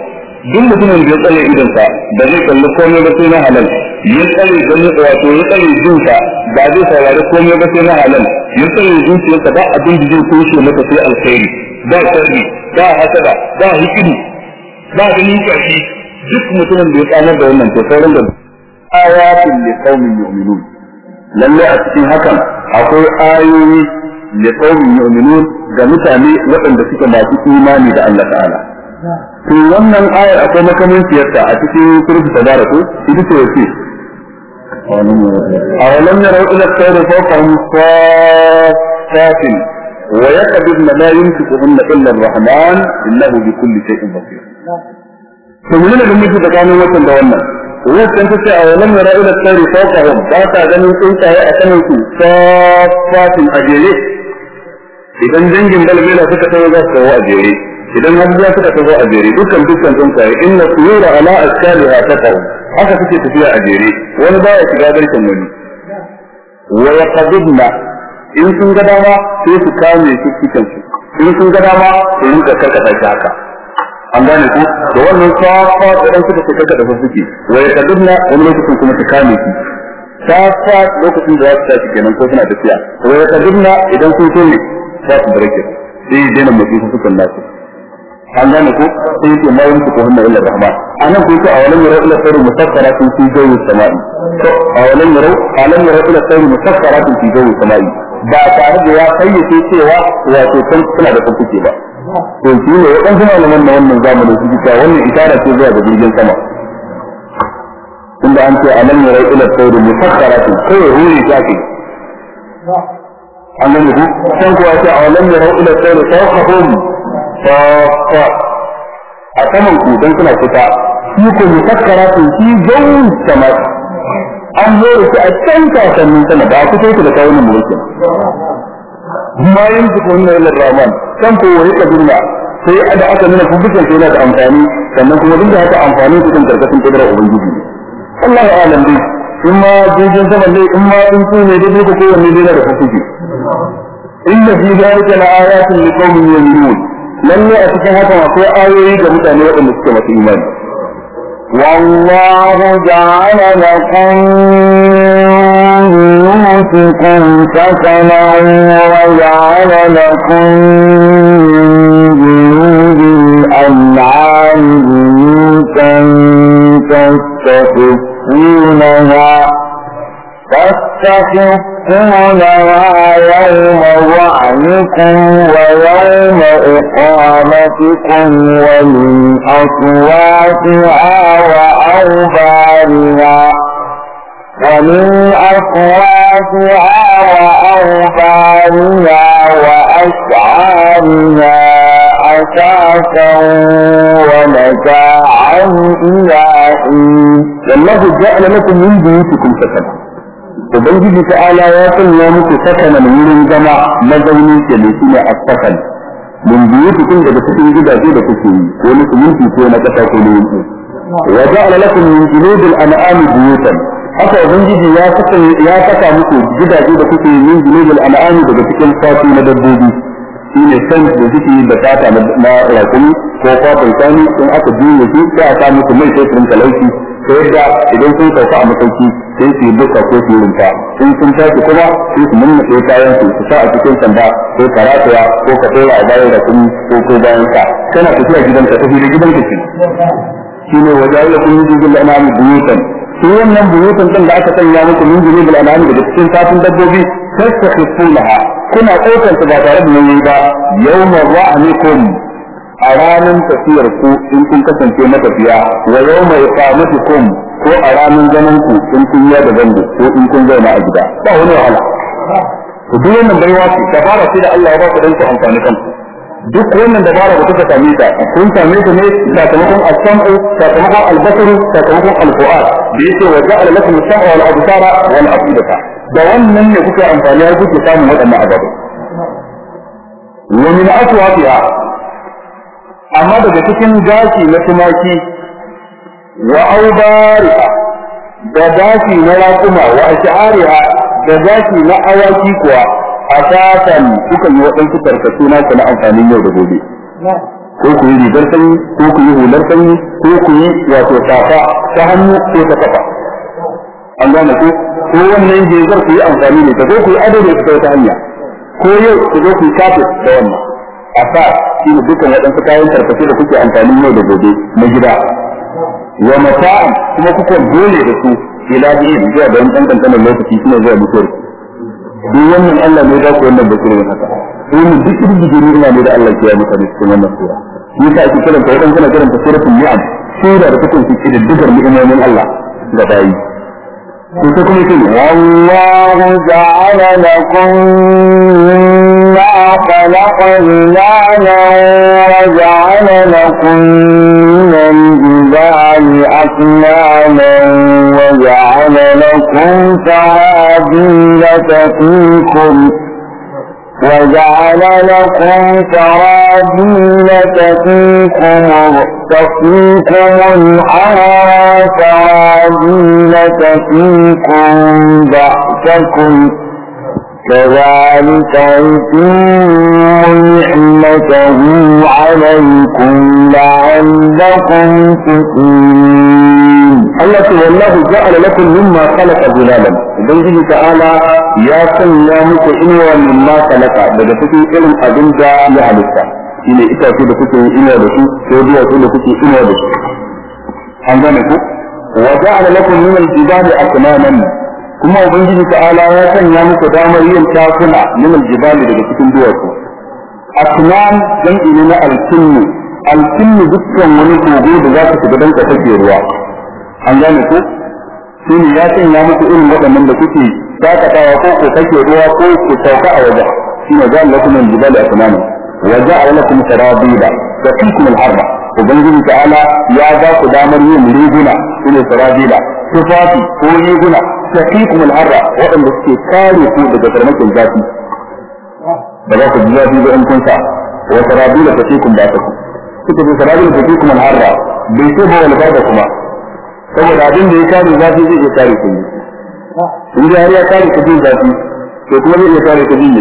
Duk mutumin da ya tsare idansa da zai kalli komai ba sai na halal. Ya tsare gani wato ya tsare jinsa ba zai saurari komai ba sai na halal. Ya tsare zuciyarsa ba abin da zai kushe maka sai alkhairi. Ba sharri ba hasada ba hikidi ba ganin kashi duk mutumin da ya tsamar da wannan to sauran da ayatin li qaumin yu'minun. Lalle a cikin hakan akwai ayoyi لقوم يؤمنون جمتا لي وقم بسيطة ما إيماني ذا الله تعالى. في ومن الآية أقوم كمين في يرتع أتكي كرس تبارك إذا توفي أولم يروا إلى الطير فوقهم صافات ويكبرن لا يمسكهن إلا الرحمن. إنه بكل شيء بصير. فمنين جميع تتعاني وقم دوانا وهو كان تسعى ولم يرى إلى الطير فوقهم. بعد أن يكون تهيئة كنوتي صافات أجيئة idan dangin balbela suka tawo za su tawo a jere. Idan abubuwa suka tawo a jere dukkan dukkan tsuntsaye inna suyura ala askaliha taqaw. Haka suke tafiya a jere. Wani baya shiga garken wani. Wa yaqbidna in sun ga dama sai su kame su cikin su. In sun ga dama su rinka karkata shi haka. An gane ku? Da wannan safa idan suka ce karkata su suke. Wa yaqbidna wani lokacin kuma su kame su safa lokacin da za su tashi kenan ko suna tafiya. Wa yaqbidna idan sun so ne. Za su barke. Sai ya daina mutum su sukan nasu. An gane ko? Sai yake ma yin ko hunna illa rahman a nan ko ko awalan yaro ila sayri musaffaratin fi jawi samai. To awalan yaro awalan yaro ila sayri musaffaratin fi jawi samai. Ba tare da ya fayyace cewa wato kan suna da kuke ba. To shi ne wadan kuma malaman na wannan zamanin su cewa wannan isharar ce zuwa ga jirgin sama. Inda an ce alam yaro ila sayri musaffaratin kai ruri take an gane ku san kuwa ce awalan yaro ila sayri fawqahum. Safa a a saman ku dan suna kusa shi ko musakkara shi zawun sama. An zo da shi a can kasannin sama ba ku sai da kawunan mulkin ma yin su kun ila rahman kan ko wani kabila sai ada aka nuna kubutan sai da amfani sannan kuma duk da haka amfani su kan ƙarƙashin kudrar ubangiji. Allah ya alam dai in ma jirgin sama ne in ma in ne dai ko kowanne dai da hukunci inna fi dhalika la ayatin liqaumin yu'minun lalle a cikin haka akwai ayoyi ga mutane waɗanda suke masu imani والله جعل لكم من بيوتكم سكنا وجعل لكم من جنود الأنعام بيوتا تستخفونها تستخفونها يوم ظعنكم ويوم إقامتكم ومن أصواتها وأوبارها. ومن أصواتها وأوبارها وأشعارها أساسا ومتاعا إلى حين. والله جعل لكم من بيوتكم سكنا. Ubangiji ta'ala ya sanya muku sakana da wurin zama mazauni ke ne shine as-sakan mun biyu cikin daga cikin gidaje da kuke yi ko na suminti ko na kasa ko na yanki. Wa ja'ala lakum min junudil an'am buyutan. Haka ubangiji ya saka ya saka muku gidaje da kuke yi min junudil an'am daga cikin fatu na dabbobi. Shine san da suke da fata na rakumi ko fatan sani in aka juye su sai a sa musu mai sai su rinka ta yadda idan sun sauka a matauki sai su yi duka ko su yi rinka in sun tashi kuma sai su nuna kayan su su sa a cikin sanda ko karataya ko ka tsora a bayan da kuma ko ko bayan ka kana tafiya gidan ka tafi da gidan ka ce shi ne wajen ya kun yi jirgin al'amari buyutan. Su wannan buyutan din da aka sanya muku min jirgin al'amari daga cikin satin dabbobi sai khifunaha kuna ɗaukar su ba tare da nauyi ba. Yawma ra'anikum a ranar tafiyar ku in kun kasance matafiya wa yawma iqamatikum ko a ranar ganin ku in kun yi da zango ko in kun zauna a gida ba wani wahala to duk wannan baiwa ce dabara ce da Allah ya ba ku dan amfani kanku duk wannan dabara da kuka same ta kun same ta ne sakamakon as-sam'u sakamakon al-basaru sakamakon al-fu'ad da yake wa ja'ala lakum as-sam'a wal absara wal afidata da wannan ne kuka amfani har kuke samun waɗannan ababai wa min amma daga cikin gashi na tumaki wa aubariha da gashi na raƙuma wa ash'ariha da gashi na awaki kuwa asatan kuka yi waɗansu tarkace na na amfanin yau da gobe. Ko ku yi rigar sanyi ko ku yi hular sanyi ko ku yi wato safa ta hannu ko ta kafa. An gane ko? Ko wannan jezar ku yi amfani da ta ko ku yi ado da ta wata hanya. Ko yau ku zo ku yi kafet da wannan. a sa shi ne dukkan waɗansu kayan tarkace da kuke amfani yau da gobe na gida. Wa mata'an kuma kuka dole da su ila yin zuwa da wani ɗan ƙanƙanin lokaci suna zuwa mutuwar duk wannan Allah ne za ku wannan basirin haka. Domin duk irin rigiji nuna ne da Allah ke yi mutane cikin wannan sura. Shi yasa ake kiran kiranta wadan kana kiran kiranta suratul ni'am sura da take cike da dukkan ni'imomin Allah da bayi. To sai kuma yake wallahu ja'ala lakum خلق ظلالا وجعل لكم من الجبال أكنانا وجعل لكم سرابيل تقيكم وجعل لكم سرابيل تقيكم تقيكم الحرى سرابيل تقيكم بأسكم كذلك يتم نعمته عليكم لعلكم تؤمنون الله سبحانه جعل لكم مما خلق ظلالا. إذن جل تعالى يا سن يا موسى إنه خلق. بدا فكي إلم أدن جاء يا حبيبك إلى إتا كده فكي إنه بشي سوديا كده فكي إنه بشي وجعل لكم من الجبال أكماما kuma ubangiji ta'ala ya sanya muku damar yin takuna min al-jibali daga cikin duwatsu akman dan ne na al-kinni al-kinni dukkan wani kogo da za ka shiga dan ka take ruwa an gane ku shi ne ya sanya muku irin waɗannan da kuke dakatawa ko ko kake ruwa ko ku sauka a waje shi ne zan lakum min jibali asnama wa ja'a lakum sarabila wa fikum al-harba ubangiji ta'ala ya ba ku damar yin riguna shine sarabila tufafi ko riguna taqikum al-harra waɗanda suke kare ku daga farmakin zafi ba za ku ji zafi in kun sa wa sarabila taqikum ba ta ku suka ce sarabila taqikum al-harra bai ce ba wani barda kuma saboda abin da ya kare zafi zai iya kare ku in ji har ya kare ku zafi to kuma zai iya kare ku jin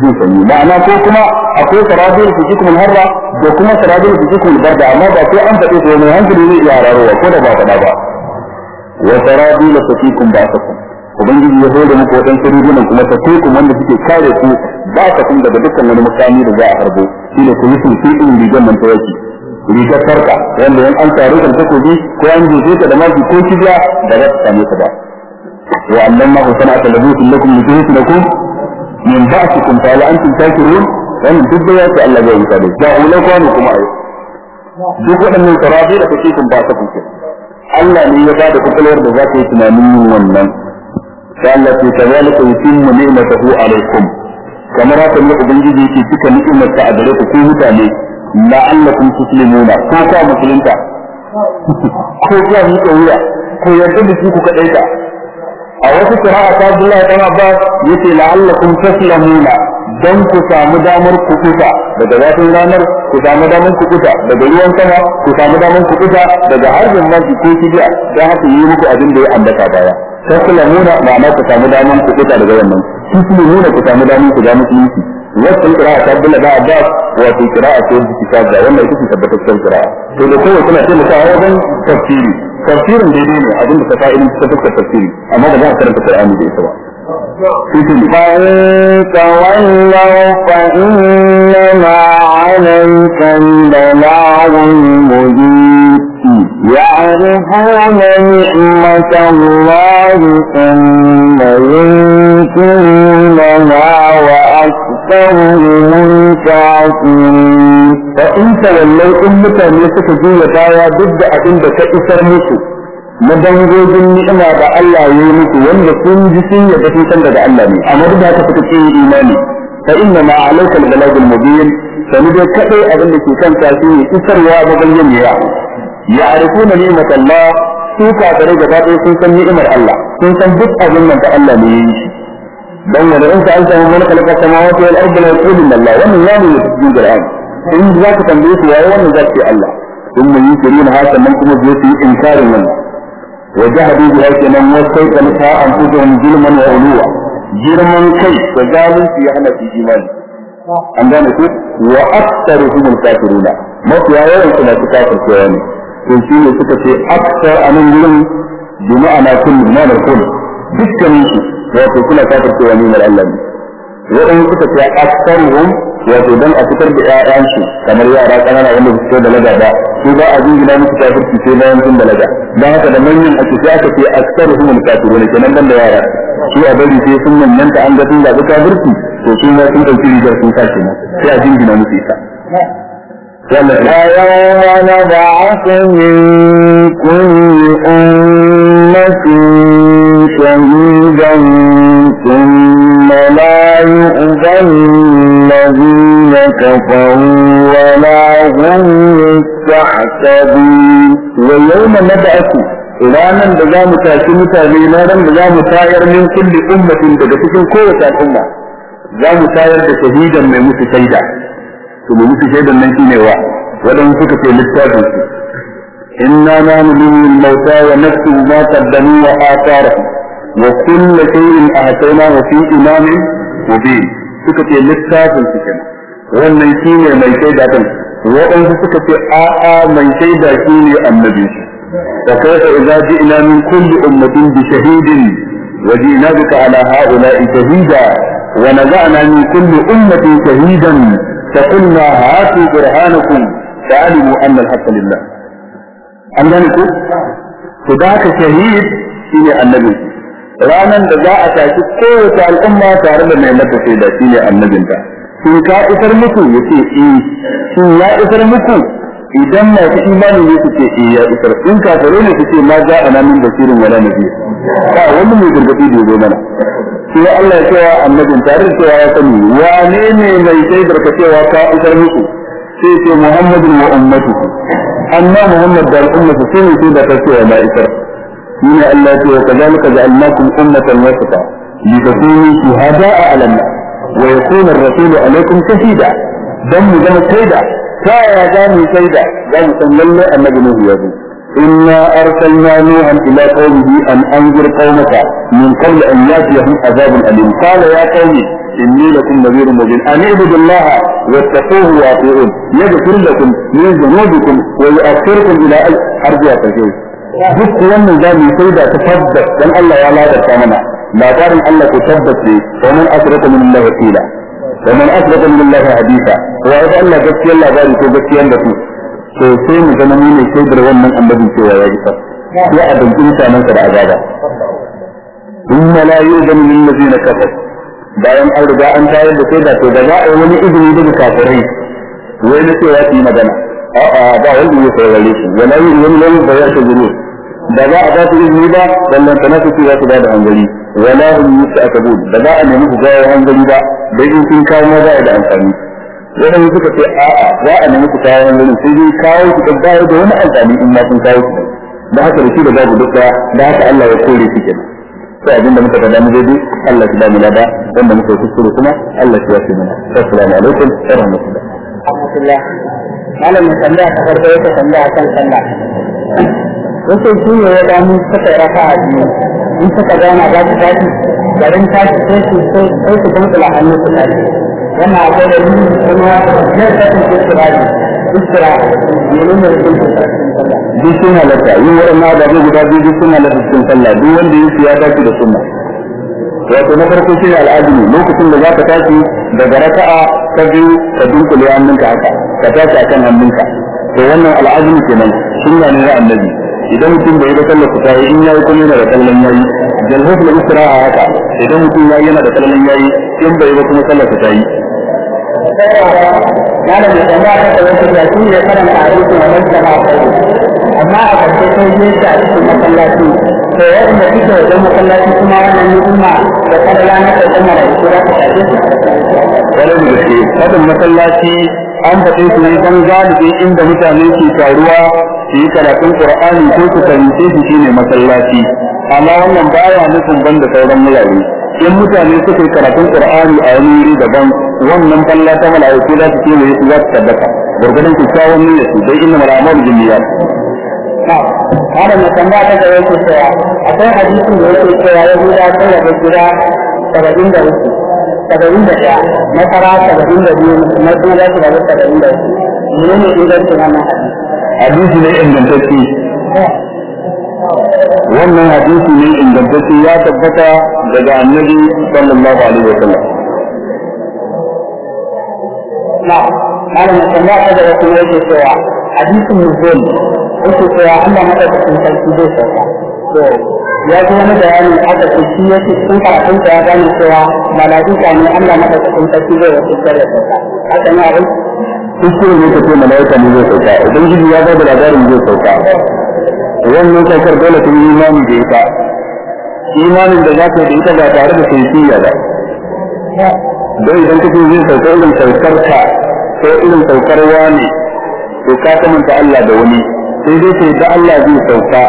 jin sanyi ma'ana ko kuma akwai sarabila taqikum al-harra da kuma sarabila taqikum al-barda amma ba sai an faɗe su mai hankali zai iya hararowa ko da ba faɗa ba. Wa sarabila taqikum ba'sakum ubangiji ya hore muku wadan rigunan kuma taqikum wanda suke kare ku ba'sakum daga dukkan wani mukami da za a harbo. Shine ku yi sulfi din rigar nan ta yaki. Rigar farka wanda yan an tare da takobi ko an jefe ta da maki ko kibiya da za ta same ta ba. Wa allamma sana'ata labusin lakum lituhsinakum من بعثكم فهل أنتم تاكرون فهم تدوات ألا جاءوا تابعين جاءوا لو كانوا كما أيضا دوكو أنه تراضي لكتيكم بعثكم ألا من يبادك كل يرد ذاتي تنامين ونن. فألا في كذلك يتم نعمته عليكم. كما رأت الله بنجي في تلك نعمة تعدلت في مدامي لعلكم تسلمون. كوكا مسلمتا كوكا مسلمتا. كوكا مسلمتا. كوكا مسلمتا. A wasu qira'a ta Abdullah ibn Abbas ya ce la'allakum taslamuna dan ku samu damar kukuta daga zafin ranar ku samu damar kukuta daga ruwan sama ku samu damar kukuta daga harbin maki ko kibiya. Dan haka yi muku abin da ya ambata baya. Taslamuna ma'ana ku samu damar kukuta daga wannan. Tuslimuna ku samu damar ku ga musulunci. Wasu qira'a ta Abdullah ibn Abbas wato qira'a ce da kita ga wannan ita ce tabbataccen qira'a to da kowa kuna taimakawa wajen tafsiri. tafsirin daidai ne abin da ta fa'idin ta fuskar tafsiri amma ba za a karanta Qur'ani da ita ba فإن تولوا فإنما عليك البلاغ المبين يعرفون نعمة الله ثم ينكرونها وأكثرهم الكافرين فإن تولوا أمة يسك جوة بايا ضد أبن كإسر مسو na dangogin ni'ima da Allah ya yi muku wanda sun ji sun yadda sun san daga Allah ne amma duk da haka suka ce imani fa inna ma alayka al-balagul mubin sani dai kadai abin da ke kan ta shi ne isarwa da bayyana ya'rifuna ni'mat بين رئيس أنت من خلق السماوات والأرض لا يقول إلا الله. ومن يوم يجيب الآن. إن ذاك تنبيه في أول ذاك في الله. ثم يكرين هذا منكم في إنكار من وجهدوا بهذا من يستيق لها أنفسهم ظلما وعلوا. جرما كي وجعلوا في أهل في جمال عندما يقول وأكثر هم الكافرون. ما في آية أول كما تكافر في أولي كل شيء يقول أكثر أمنهم بمعنى كل ما نقول. دكا wato suna kafir kowa ne mar Allah ne wadan suka ce aktaruhum wato dan a fitar da ƴaƴansu kamar yara kanana wanda su ce da lagada su ba a jingina musu kafirci sai bayan sun balaga dan haka da manyan ake sai aka ce aktaruhum al-kafirun kenan dan da yara su a bari sai sun manyanta an ga sun zaɓi kafirci to su ma sun ɗauki rigar sun sa kenan sai a jingina musu ita ويوم نبعث من كل أمة شهيدا ثم لا يؤذن الذين كفروا ولا هم يستحسبون ويوم نبعث ranar da za mu tashi mutane na ran da za mu tayar min kulli ummatin daga cikin kowace al'umma za mu tayar da shahidan mai musu shaida to mai musu shaidan nan shine wa wadan suka ce littafin su inna nahnu nuhyil mauta wa naktubu ma qaddamu wa atharahum wa kullu shay'in ahsaynahu fi imamin mubin suka ce littafin su kenan wannan shine mai shaida din waɗansu suka ce a'a mai shaida shine annabi وكيف إذا جئنا من كل أمة بشهيد وجئنا بك على هؤلاء شهيدا ونزعنا من كل أمة شهيدا فقلنا هاتوا برهانكم فعلموا أن الحق لله أن ذلك فذاك شهيد شيء النبي ranan da za a tashi kowace al'umma tare da mai mata shaida shi ne annabinta. Shin ka isar muku? Ya ce eh. Shin ya isar muku? Idan fi imani ne su ce eh ya isar. In kafare ne su ce ma za a namin basirin wala nabi. Ba wani mai gargaɗi da zo mana. Sai Allah ya cewa annabin tare da cewa ya sani wane ne mai shaidar ka cewa ka isar muku? Sai ce muhammadin wa ummatuhu. Amma muhammad da al'ummatu sai ne sai da ta ce wa la'ikar من الله وكذلك جعلناكم أمة واسطة لتكونوا شهداء على الناس ويكون الرسول عليكم شهيدا. دم دم شهيدا كايا دم شهيدا دم أن الله عليه إنا أرسلنا نوحا إلى قومه أن أنذر قومك من قبل أن يأتيهم عذاب أليم. قال يا قوم إني لكم نذير مبين. أن اعبدوا الله واتقوه وأطيعون. يغفر لكم من ذنوبكم ويؤخركم إلى أرجوها تجوز duk wannan za mu sai da ta tabbas dan Allah ya ladarta mana. Labarin Allah ko tabbas ne. Wa man asraka min Allah wakila wa man asraka min Allah hadisa wa idan Allah gaskiyar labari ko gaskiyar da su to sai mu zama ne shaidar wannan annabin cewa ya ji sai a danki mutanen sa da azaba. Thumma la yu'minu lil ladina kafaru bayan an riga an tayar da sai da to da za a yi wani izini daga kafirai. Wai na cewa su magana. A'a ba wanda ya saurare su. Wala wani da ya shaguru da za a ba su izini ba wannan sana su za su ba da hangari wala hum yusta'tabu da za a nemi ku gawo hangari ba dai in sun kawo ma za a da amfani wadanda suka ce a'a za a nemi ku kawo hangari sai dai kawo ku da da wani amfani in ma sun kawo ku da haka da shi da babu duka da haka Allah ya kore su kenan sai abin da muka faɗa mu daidai Allah ya ba mu lada wanda muka yi kuskure kuma Allah ya yafe mana assalamu alaikum wa rahmatullah alhamdulillah malam mai tambaya ta farko yake tambaya kan sallah wasu shi ne ya damu suka yi raka a in suka zauna za su tashi garin tashi sai su sai su dunkula hannu su tashi. Wannan akwai da yin kuma yan sakin istirari istira menene ne rikin sallah. Duk sun halatta yin waɗannan ababe guda biyu duk sun halatta cikin sallah. Duk wanda yake ya dace da sunna. Wato na farko shi ne al'aduni lokacin da za ka tashi daga raka'a ta biyu ka dunkule hannunka haka ka tashi akan hannunka. To wannan al'aduni kenan sunna ne na annabi. Idan mutum bai da sallar ku tayi in yayi kuma yana da kallon yayi. Jalhuf da istiraha haka idan mutum yayi yana da kallon yayi in bai ba kuma sallar ku tayi malam mai tambaya ta shi ne karanta masjid amma a ƙarshe sai je ta a cikin masallaci. To wanda suke wajen masallaci kuma wannan ni'ima da na ƙarshen mala'iku za ta wani da gaske masallaci an faɗe su ne don galibi inda mutane ke taruwa su yi karatun qur'ani ko su fahimce shi shine masallaci. Amma wannan baya nufin banda sauran wurare in mutane suka yi karatun qur'ani a wani wuri daban wannan falla ta mala'iku za su kewaye su za su tabbata. Gurgurdan kyakkyawan niyyar su dai inna mal'amalu binniyat Malam mai tambaya ta gaba yake cewa akwai hadisin da yake cewa Yahuda sun rabu saba'in da ɗaya, nasara saba'in da biyu, na kuma za su rabu saba'in da uku. Mene ne ingancin wannan hadisi? ne ingantacce wannan hadisi ne ingantacce ya tabbata daga annabi sallallahu alaihi wa sallam Na, malam mai tambaya ta gaba kuma yake cewa hadisin Muslim yake cewa Allah madaukakin sarki zai sauka. To, ya ji wani bayani aka ce shi yake cikin karatun ya gane cewa mala'ika ne Allah madaukakin sarki zai wasu da sauka. Haka ne abin? kuskure ne ka ce mala'ika ne zai sauka. Ubangiji ya ba da labarin zai sauka. Wannan saukar dole ta yi imani da ita. Imanin da za ka yi da ita ba tare da kaifiya ba. Don idan kace zai sauka irin saukar ka ko irin saukar wani to ka kamanta Allah da wani. Sai dai sai da Allah zai sauka.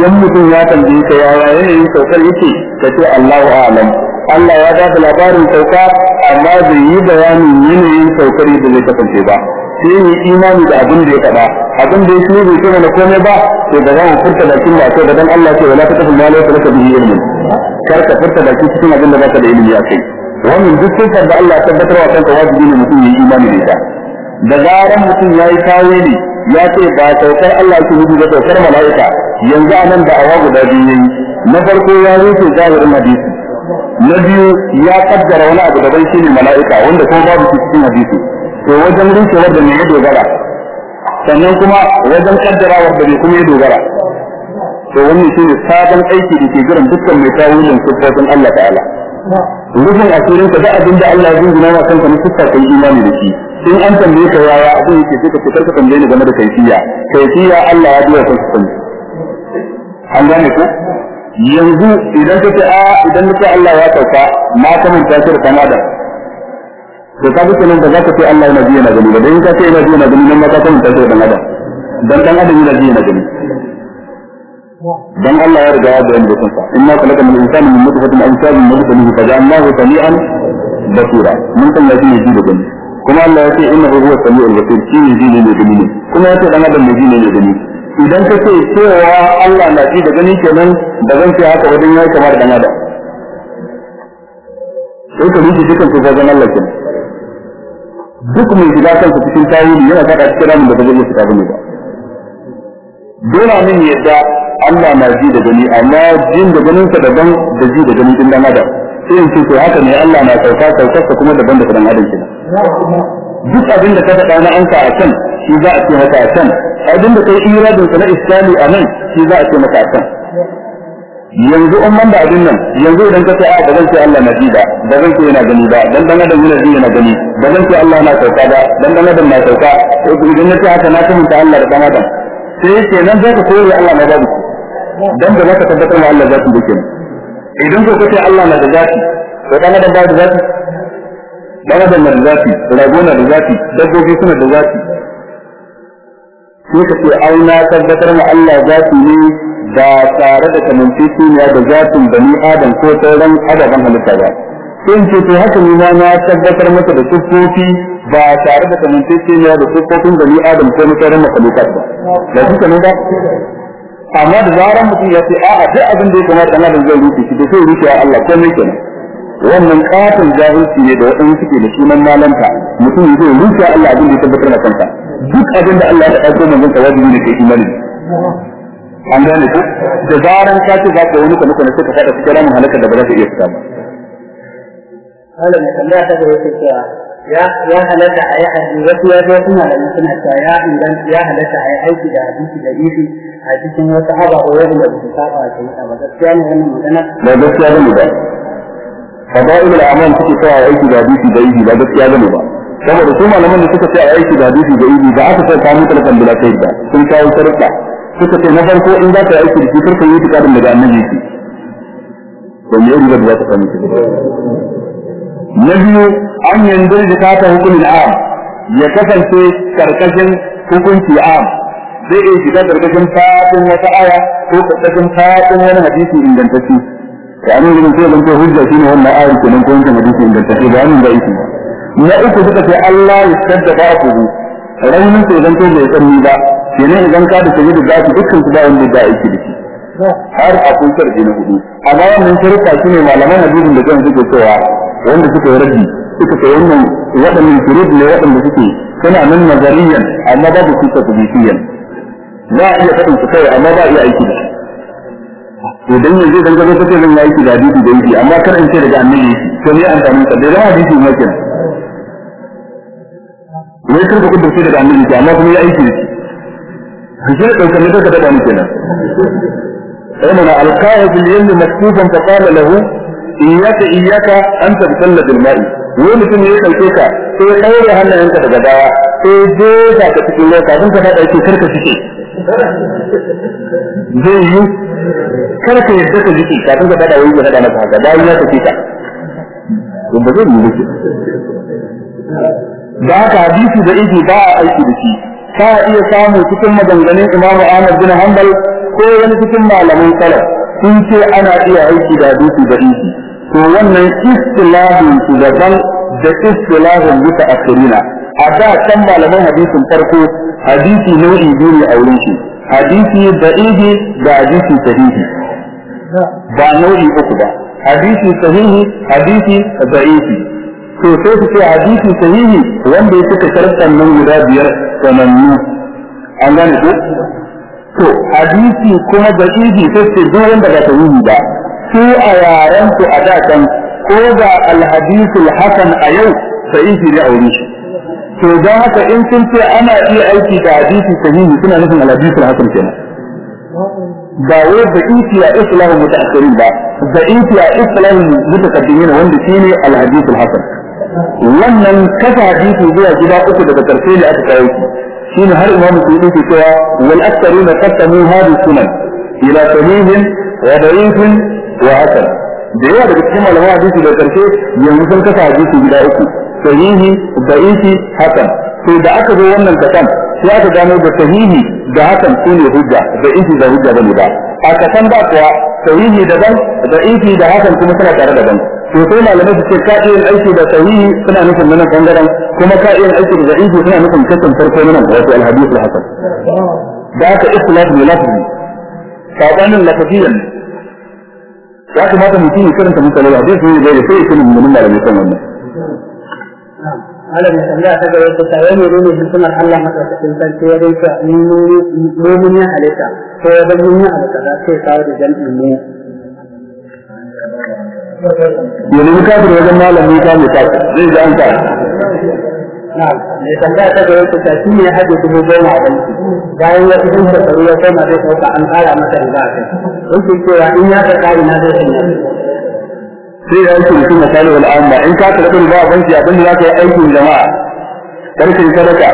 In mutum ya tambaye ka yaya yanayin saukar yake ka ce Allahu a'lam. Allah ya ba da labarin sauka amma bai yi bayanin yanayin saukar da zai kasance ba. Sai yi imani da abin da ya faɗa. Abin da ya shi bai kuma na komai ba to da za mu furta da akai da dan Allah ce wala takafu ma laysa laka bihi ilmun. Kar ka furta baki cikin abin da baka da ilimi akai wannan duk sifar da Allah ya tabbatar wa kanka wajibi ne mutum ya yi imani da ita. Da zaran mutum ya yi tawili ya ce ba saukar Allah ke nufi da saukar mala'ika. Yanzu a nan da awa guda biyu yayi. Na farko ya rufe zahirin hadisi. Na biyu ya kaddara wani abu daban shine mala'ika wanda kuma babu cikin hadisi. To wajen rufe wanda ne ya dogara. Sannan kuma wajen kaddara wanda ne kuma ya dogara. To wannan shine sabon aiki da ke jiran dukkan mai tawilin sifofin Allah ta'ala. Rufin asirin ka da abin da Allah ya zunguna ma kanka na siffar kai imani da shi. In an tambaye ka yaya abin yake sai ka ce kar ka tambaye ni game da kaifiya. Kaifiya Allah ya biya ka sani. An gane ko yanzu idan ka ce a idan ka Allah ya sauka na kamanta shi da to ka bi kenan da zaka ce Allah yana ji gani ba. Dan ka ce yana ji gani nan ma ka san ta dan adam. Dan dan adam yana ji gani. Dan Allah ya riga ya bayyana da kansa. Inna khalaqna al-insana min nutfatin amshajin nabtalihi faja'alnahu sami'an basira. Mun san ya ji da gani. Kuma Allah ya ce innahu huwa sami'ul basir. Shi ne ji ne da gani kuma ya ce dan adam ne ji ne da gani. Idan ka ce cewa Allah na ji da gani kenan da zan ce haka wajen yayi kamar dan adam. Sai ka riƙe dukan su gaban Allah kenan duk mai shiga kansa cikin tawili yana faɗa cikin ramin da ba zai fita ba ne ba dole min yadda Allah na ji da gani amma jin da ganin sa daban da ji da gani din dan adam. Sai in ce to haka ne Allah na sauka saukarsa kuma daban da dan adam kenan duk abin da ka faɗa na anka a can shi za a ce maka a can. Abin da kai iradin sa na islami a nan shi za a ce maka a can. Yanzu in man da abin nan yanzu idan ka ce a ba zan ce Allah na ji ba ba zan ce yana gani ba dan dan adam yana ji yana gani ba zan ce Allah na sauka ba dan dan adam na sauka. Idan na ce haka na kamanta Allah da dan adam. Sai ce nan za ka koyi Allah na babu. Dan da za ka tabbatar wa Allah zati dake idan ko kace Allah na da zati to dan adam da zati dan adam na da zati rago da zati dabbobi suna da zati sai ka ce ai na tabbatar ma Allah zati ne ba tare da kamanceceniya da zatin bani adam ko sauran adaban halitta ba. Sai ce to haka ne ma na tabbatar masa da siffofi ba tare da kamanceceniya da siffofin bani adam ko na sauran makhlukat ba. Da suka ne amma da zaran mutum ya ce a'a duk abin da ya kamata dan adam zai rufe shi da sai rufe Allah ko mai kenan. Wannan katon jahilci ne da waɗansu suke da sunan malanta. Mutum ya zai rufe Allah abin da ya tabbatar da kansa. Duk abin da Allah ya ɗauko manzon sa wajibi ne kai imani. An gane ku da zaran ka ce za ka wani kana kana sai ka fada cikin ramin halakar da ba za ka iya fita ba. Ta yake cewa ya ya halatta a yi hadisi wasu ya zo suna da suna cewa ya inganta ya halatta a yi aiki da hadisi da ifi a cikin wasu ababe wanda ba su saba a shari'a ba. Gaskiya ne wannan magana? Ba gaskiya ba ne ba. Fadailul a'mal suke cewa aiki da hadisi da ifi ba gaskiya ba ne ba. Saboda su malaman da suka ce a aiki da hadisi da ifi ba aka sai kamun talakan bila kai ba sun kawo sharuɗa. Suka ce na farko in za ka yi aiki da shi kar ka yi tikadin daga annabi yake. To me yake da za ka sami na an yanzu da ta ta hukumin am ya kasance ƙarƙashin hukunci am. Zai iya shiga ƙarƙashin faɗin wata aya ko ƙarƙashin faɗin wani hadisi ingantacce. Da an yi sai zan ce hujja shine wannan ayar kenan ko wancan hadisi ingantacce ba nan da yake na uku suka ce Allah ya sadda ba ku raunin sai zan ce bai tsanni ba kenan idan ka da kaji da zaki dukkan su ba wanda da yake da shi har a kun sarki na huɗu. Amma wannan shirka shine malaman hadisin da kan suke cewa wanda suka yi suka ce wannan waɗannan shurut ne waɗanda suke suna nan nazariyan amma babu su tabbitiyan za a iya faɗin su kai amma ba a iya aiki da to dan yanzu dan gaba kace zan yi aiki da hadisi da yake amma kar in ce daga annabi to ne amfanin sa. Da hadisi ne kenan. wai sun kuɗin sai daga annabi? Ke amma kuma ya aiki shi. Shi ne ɗaukar ne daga daga annabi kenan sai mana alqa'a bil yammi maktufan fa qala lahu iyyaka iyyaka an tabtalla bil ma'i. Wai mutum ya ɗauke ka sai ya ɗaure hannayenka daga baya sai ya jefa ka cikin ruwa kafin ka faɗa yake kar ka fice zai yi kar ka yadda ka jiki kafin ka faɗa wani ya faɗa maka haka bayan ya tafi ka. Ba zai yi da haka hadisi da izi ba a aiki da shi. Ka iya samu cikin maganganun imamu Ahmad bin Hanbal ko wani cikin malaman salaf sun ce ana iya aiki da hadisi da izi to wannan istilahin su daban da istilahin bisa akhirina. A da kan malaman hadisin farko hadisi nau'i biyu ne a wurin shi. Hadisi da izi da hadisi sahihi. Ba nau'i uku ba. Hadisi sahihi hadisi da'ifi to sai su ce hadisi sahihi wanda ya cika sharɗan nan guda biyar sanannu. An gane ko? To hadisi kuma da ibi sai ce duk wanda ba sahihi ba. Su a yaran su a da kan ko ga alhadisul hasan a yau sahihi ne a wurin shi. To don haka in sun ce ana iya aiki da hadisi sahihi suna nufin alhadisul hasan kenan. Ba wai da iti a islamu mutaakhirin ba da iti a islamu mutakaddimin wanda shine alhadisul hasan. Wannan kasa hadisi zuwa gida uku daga ƙarshe ne aka kawo shi. Shine har imamu suyuti ke cewa wal aktharuna qasamu hadhihi sunan ila sahihin wa da'ifin wa hasan. Da yawa daga cikin malaman hadisi da ƙarshe yanzu sun kasa hadisi gida uku sahihi da'ifi hasan. To da aka zo wannan kasan sai aka gano da sahihi da hasan su ne hujja da'ifi da hujja ba ne ba. A kasan ba kuwa sahihi daban da'ifi da hasan kuma suna tare daban to sai malamai su ce ka iya aiki da sahihi suna nufin nan bangaren kuma ka iya aiki da da'ifi suna nufin kasan farko nan wato al-hadith al-hasan da aka ikhtilaf ne lafzi sabanin lafaziyan ya kamata mutum ya karanta misalai hadisi ne da sai ya kira mun malamai kan wannan malam ya tambaya ta gaba ta tawaye ne ne hikimar Allah madaukakin sarki ya rinka mumin ya halitta ko ya bar yin abu kaza sai kawo da jami'in mu. Ya nemi kafir wajen malami ta mai kafir zai ji an ka na'am mai tambaya ta gaba ta tashi ne ya haɗe dubu goma a banki? Bayan wasu sun shekaru ya koma zai ɗauka an ƙara masa riba a kai. Yake cewa in ya ka ƙari na zai sanya. Sai ya aiki mutum misali wal amma in ka karɓi riba a banki abin da za ka yi aikin jama'a yi sadaka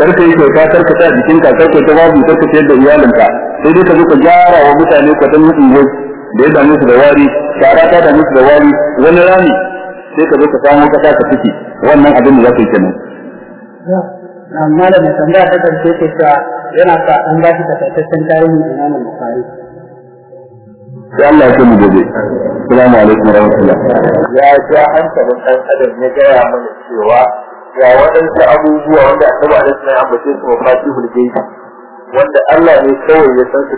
kar ka yi kyauta kar ka sa jikinka kar ka ta babu kar ka ciyar da iyalinka. Sai dai ka zo ka gyara wa mutane kwatannin unguwar da ya dame su da wari shara ta dame su da wari wani rami. Sai ka zo ka samu kasa ka ciki. Wannan abin da za ka yi kenan. Amma da mai tambaya ta ƙarshe ke cewa yana sa an ba shi takaitaccen tarihin imamin bukari sai Allah ya mu gobe. Assalamu alaikum wa rahmatullah ya ja hankalin ɗan adam ya gaya mana cewa ga waɗansu abubuwa wanda annabi alaihi salam ambace su mafatihul gaibi wanda Allah ne kawai ya san su